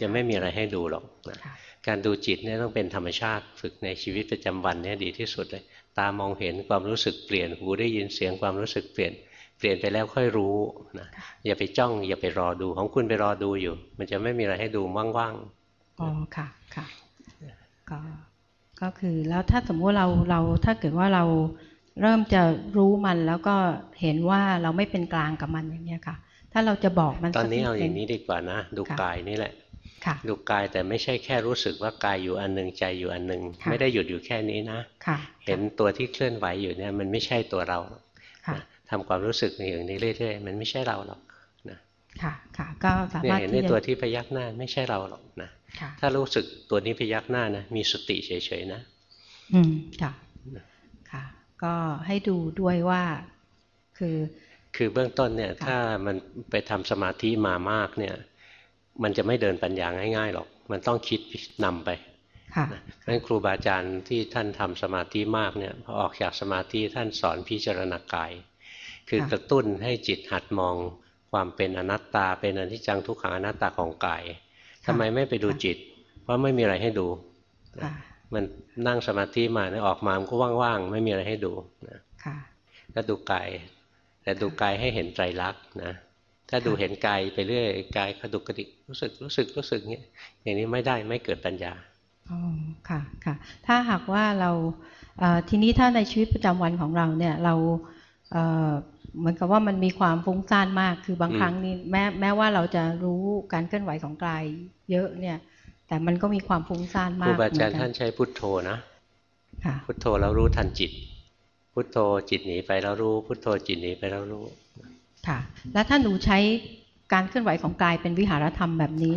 จะไม่มีอะไรให้ดูหรอกนะการดูจิตเนี่ยต้องเป็นธรรมชาติฝึกในชีวิตประจำวันเนี่ยดีที่สุดเลย ตามองเห็นความรู้สึกเปลี่ยนหูได้ยินเสียงความรู้สึกเปลี่ยนเปลี่ยนไปแล้วค่อยรู้นะอย่าไปจ้องอย่าไปรอดูของคุณไปรอดูอยู่ มันจะไม่มีอะไรให้ดูว่างๆอ๋อค่ะ ค่ะก็ก็คือแล้วถ้าสมมติเราเราถ้าเกิดว่าเราเริ่มจะรู้มันแล้วก็เห็นว่าเราไม่เป็นกลางกับมันอย่างเงี้ยค่ะ ถ้าเราจะบอกมันตอนนี้เอาอย่างนี้ดีกว่านะ ดูกายนี่แหละดูกายแต่ไม่ใช่แค่รู้สึกว่ากายอยู่อันหนึ่งใจอยู่อันหนึ่งไม่ได้หยุดอยู่แค่นี้นะเห็นตัวที่เคลื่อนไหวอยู่เนี่ยมันไม่ใช่ตัวเราทำความรู้สึกอย่างนี้เรื่อยๆมันไม่ใช่เราหรอกนะ ค่ะค่ะก็สามารถเห็นในตัวที่พยักหน้าไม่ใช่เราหรอกนะถ้ารู้สึกตัวนี้พยักหน้านะมีสติเฉยๆนะ อืมค่ะค่ะ ก็ให้ดูด้วยว่าคือคือเบื้องต้นเนี่ยถ้ามันไปทำสมาธิมามากเนี่ย มันจะไม่เดินปัญญาง่ายๆหรอก มันต้องคิดนำไปค่ะนั้นครูบาอาจารย์ที่ท่านทำสมาธิมากเนี่ยพอออกจากสมาธิท่านสอนพิจารณากาย คือกระตุ้นให้จิตหัดมอง ความเป็นอนัตตา เป็นอนิจจังทุกขังอนัตตาของกายทำไมไม่ไปดูจิต เพราะไม่มีอะไรให้ดูมันนั่งสมาธิมาเนี่ยออกมามันก็ว่างๆไม่มีอะไรให้ดูนะก็ดูกายแต่ดูกายให้เห็นไตรลักษณ์นะถ้าดูเห็นกายไปเรื่อยกายกระดุกกระดิกรู้สึกรู้สึกรู้สึกเงี้ยอย่างนี้ไม่ได้ไม่เกิดปัญญาอ๋อค่ะค่ะ ถ้าหากว่าเราทีนี้ถ้าในชีวิตประจำวันของเราเนี่ยเรา เหมือนกับว่ามันมีความฟุ้งซ่านมาก คือบางครั้งนี่แม้แม้ว่าเราจะรู้การเคลื่อนไหวของกายเยอะเนี่ย แต่มันก็มีความฟุ้งซ่านมากครูบาอาจารย์ท่านใช้พุทโธนะพุทโธแล้วรู้ทันจิต พุทโธจิตหนีไปแล้วรู้ พุทโธจิตหนีไปแล้วรู้ ค่ะ แล้วถ้าหนูใช้การเคลื่อนไหวของกายเป็นวิหารธรรมแบบนี้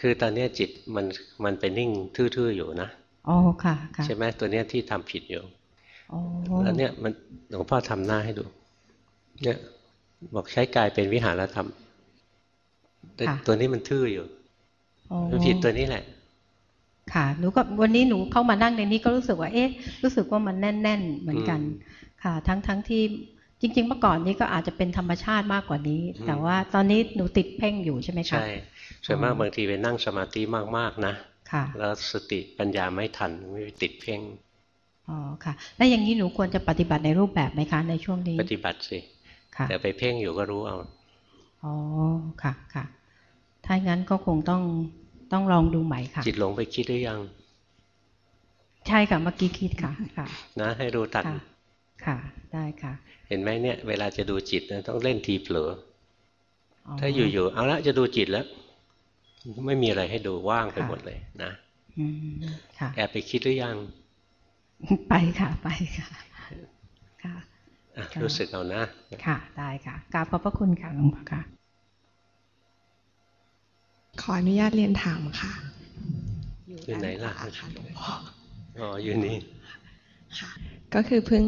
คือตอนนี้จิตมันมันไปนิ่งทื่อๆอยู่นะอ๋อค่ะ ใช่ไหมตัวเนี้ยที่ทำผิดอยู่ แล้วเนี่ยมันหลวงพ่อทำหน้าให้ดู เนี่ย บอกใช้กายเป็นวิหารธรรมแต่ตัวนี้มันทื่ออยู่มันผิดตัวนี้แหละ ค่ะหนูก็วันนี้หนูเข้ามานั่งในนี้ก็รู้สึกว่า เอ๊ะ รู้สึกว่ามันแน่น ๆ เหมือนกัน ค่ะ ทั้งทั้งที่จริง ๆ เมื่อก่อนนี้ก็อาจจะเป็นธรรมชาติมากกว่านี้ แต่ว่าตอนนี้หนูติดเพ่งอยู่ใช่ไหมคะใช่ส่วนมากบางทีไปนั่งสมาธิมากๆนะค่ะแล้วสติปัญญาไม่ทันไม่ติดเพ่ง อ๋อค่ะ แล้วอย่างนี้หนูควรจะปฏิบัติในรูปแบบไหมคะในช่วงนี้ ปฏิบัติสิค่ะแต่ไปเพ่งอยู่ก็รู้เอา อ๋อ ค่ะค่ะ ถ้างั้นก็คงต้องต้องลองดูใหม่ค่ะ จิตหลงไปคิดหรือยัง ใช่ค่ะเมื่อกี้คิดค่ะ ค่ะ นะให้รู้ทันค่ะ ได้ค่ะ เห็นไหมเนี่ย เวลาจะดูจิตต้องเล่นทีเผลอ ถ้าอยู่ๆเอาละจะดูจิตแล้ว ไม่มีอะไรให้ดูว่างไปหมดเลยนะแอบไปคิดหรือยัง ไปค่ะไปค่ะค่ะรู้สึกเอานะค่ะ ได้ค่ะกราบขอบพระคุณค่ะหลวงพ่อค่ะ ขออนุญาตเรียนถามค่ะ อยู่ไหนล่ะค่ะหลวงพ่ออ๋ออยู่นี่ค่ะก็คือเพิ่ง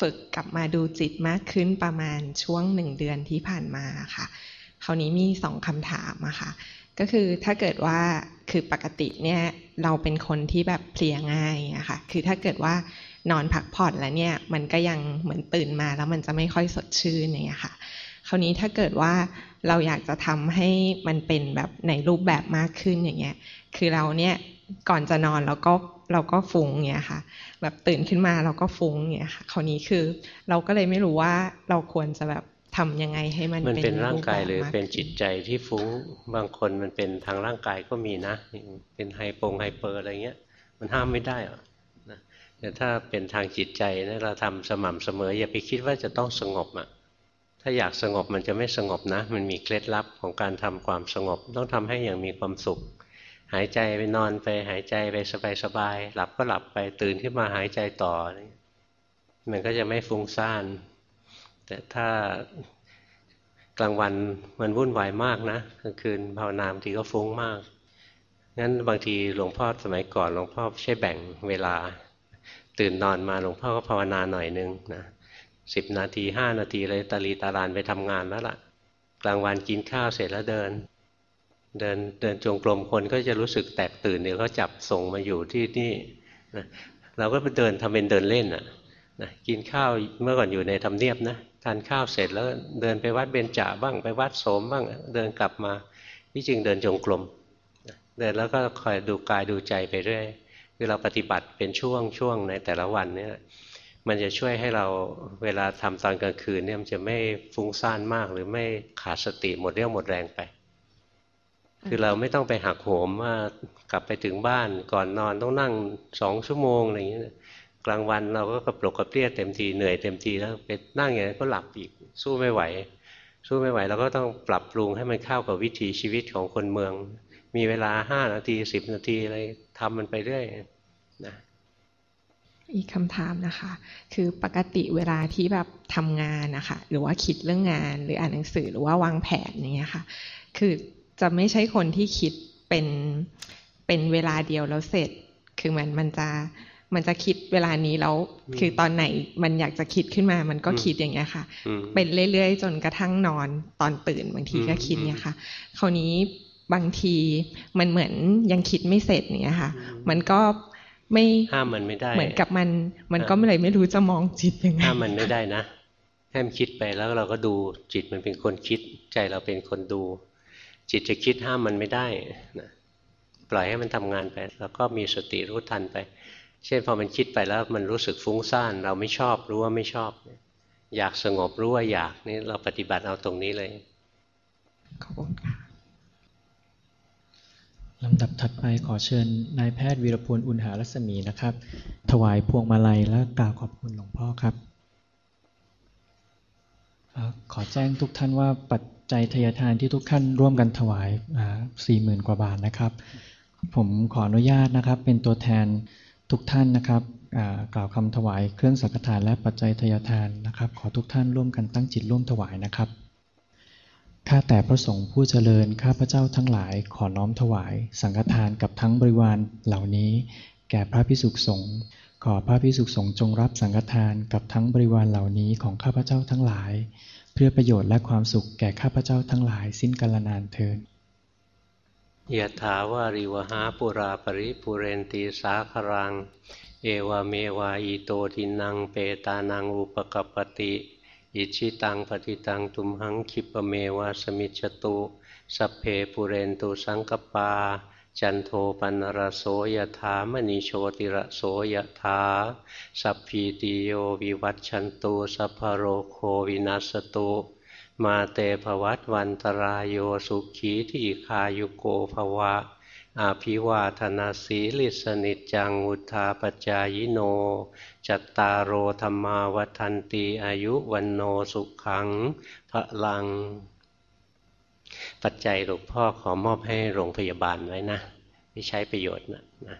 ฝึกกลับมาดูจิตมากขึ้นประมาณช่วงหนึ่งเดือนที่ผ่านมาค่ะ คราวนี้มีสองคำถามอะค่ะ ก็คือถ้าเกิดว่าคือปกติเนี่ยเราเป็นคนที่แบบเพลียง่ายอะค่ะคือถ้าเกิดว่านอนพักผ่อนแล้วเนี่ยมันก็ยังเหมือนตื่นมาแล้วมันจะไม่ค่อยสดชื่นอย่างเงี้ยค่ะ คราวนี้ถ้าเกิดว่าเราอยากจะทำให้มันเป็นแบบในรูปแบบมากขึ้นอย่างเงี้ยคือเราเนี่ยก่อนจะนอนเราก็เราก็ฟุ้งเงี้ยค่ะ แบบตื่นขึ้นมาเราก็ฟุ้งเงี้ยค่ะคราวนี้คือเราก็เลยไม่รู้ว่าเราควรจะแบบ ทํำยังไงให้มันมันเป็นร่างกายหรือเป็นจิตใจที่ฟุ้งบางคนมันเป็นทางร่างกายก็มีนะ เป็นไฮโปงไฮเปอร์อะไรเงี้ย มันห้ามไม่ได้หรอกนะแต่ถ้าเป็นทางจิตใจนะเราทำสม่ำเสมอ อย่าไปคิดว่าจะต้องสงบอะถ้าอยากสงบมันจะไม่สงบนะ มันมีเคล็ดลับของการทำความสงบ ต้องทำให้อย่างมีความสุข หายใจไปนอนไปหายใจไปสบายๆหลับก็หลับไปตื่นขึ้นมาหายใจต่อ มันก็จะไม่ฟุ้งซ่าน แต่ถ้ากลางวันมันวุ่นวายมากนะกลางคืนภาวนามทีก็ฟุ้งมากงั้นบางทีหลวงพ่อสมัยก่อนหลวงพ่อใช้แบ่งเวลา ตื่นนอนมาหลวงพ่อก็ภาวนาหน่อยนึงนะสิบนาทีห้านาทีเลยตาลีตารานไปทำงานแล้วล่ะ กลางวันกินข้าวเสร็จแล้วเดิน เดินเดินจงกรมคนก็จะรู้สึกแตกตื่นเดี๋ยวเขาจับส่งมาอยู่ที่นี่นะเราก็ไปเดินทำเป็นเดินเล่นอะนะกินข้าวเมื่อก่อนอยู่ในทำเนียบนะ ทานข้าวเสร็จแล้วเดินไปวัดเบญจาบ้างไปวัดโสมบ้างเดินกลับมาที่จริงเดินจงกรมเดินแล้วก็คอยดูกายดูใจไปเรื่อยคือเราปฏิบัติเป็นช่วงช่วงในแต่ละวันเนี่ยมันจะช่วยให้เราเวลาทำตอนกลางคืนเนี่ยมันจะไม่ฟุ้งซ่านมากหรือไม่ขาดสติหมดเรี่ยวหมดแรงไป คือเราไม่ต้องไปหักโหมว่ากลับไปถึงบ้านก่อนนอนต้องนั่งสองชั่วโมงอะไรอย่างเงี้ย กลางวันเราก็กระปรกกระเปรี้ยเต็มทีเหนื่อยเต็มทีแล้วไปนั่งอย่างนี้ก็หลับอีกสู้ไม่ไหว สู้ไม่ไหวเราก็ต้องปรับปรุงให้มันเข้ากับวิถีชีวิตของคนเมือง มีเวลาห้านาทีสิบนาทีอะไรทำมันไปเรื่อยนะอีกคำถามนะคะ คือปกติเวลาที่แบบทำงานนะคะ หรือว่าคิดเรื่องงานหรืออ่านหนังสือหรือว่าวางแผนอย่างเงี้ยค่ะ คือจะไม่ใช่คนที่คิดเป็นเป็นเวลาเดียวแล้วเสร็จ คือมันมันจะ มันจะคิดเวลานี้แล้วคือตอนไหนมันอยากจะคิดขึ้นมา มันก็คิดอย่างเงี้ยค่ะ เป็นเรื่อยๆ จนกระทั่งนอนตอนตื่นบางทีก็คิดเนี่ยค่ะ คราวนี้บางทีมันเหมือนยังคิดไม่เสร็จเนี่ยค่ะ มันก็ไม่ห้ามมันไม่ได้ เหมือนกับมัน มันก็ไม่เลยไม่รู้จะมองจิตยังไงห้ามมันไม่ได้นะให้มันคิดไปแล้วเราก็ดูจิตมันเป็นคนคิด ใจเราเป็นคนดู จิตจะคิดห้ามมันไม่ได้นะปล่อยให้มันทำงานไป แล้วก็มีสติรู้ทันไป เช่นพอมันคิดไปแล้วมันรู้สึกฟุ้งซ่าน เราไม่ชอบรู้ว่าไม่ชอบ อยากสงบรู้ว่าอยากนี่เราปฏิบัติเอาตรงนี้เลยขอบคุณค่ะลำดับถัดไปขอเชิญนายแพทย์วีรพลอุณหารัศมีนะครับ ถวายพวงมาลัยและกล่าวขอบคุณหลวงพ่อครับ ขอแจ้งทุกท่านว่าปัจจัยทยทานที่ทุกท่านร่วมกันถวายสี่หมื่นกว่าบาทนะครับ ผมขออนุญาตนะครับ เป็นตัวแทน ทุกท่านนะครับกล่าวคำถวายเครื่องสังฆทานและปัจจัยทยทานนะครับ ขอทุกท่านร่วมกันตั้งจิตร่วมถวายนะครับข้าแต่พระสงฆ์ผู้เจริญข้าพระเจ้าทั้งหลายขอน้อมถวาย สังฆทานกับทั้งบริวารเหล่านี้ แก่พระพิสุขสงฆ์ขอพระพิสุขสงฆ์จงรับสังฆทานกับทั้งบริวารเหล่านี้ของข้าพเจ้าทั้งหลาย เพื่อประโยชน์และความสุขแก่ข้าพเจ้าทั้งหลายสิ้นกาลนานเทิน ยะถาวาริวหาปุราปริปุเรนตีสาครัง เอวเมวาอิโตทินังเปตานังอุปกปติอิชิตังปฏิตังตุมหังคิปเมวาสมิจตุสัพเพปุเรนตุสังกปา จันโทปันรโสยถามณีโชติระโสยถาสัพพีติโยวิวัตชันตุสัพพโรโควินัสตุ มาเตภวัตวันตรายโยสุขีที่คายุโกภวะ อาภิวาธนาสีลิสนิจังอุทาปจายโน จัตตารโอธรรมาวัันตีอายุวันโนสุขังพระลัง ปัจจัยหลวงพ่อขอมอบให้โรงพยาบาลไว้นะ ที่ใช้ประโยชน์นะนะ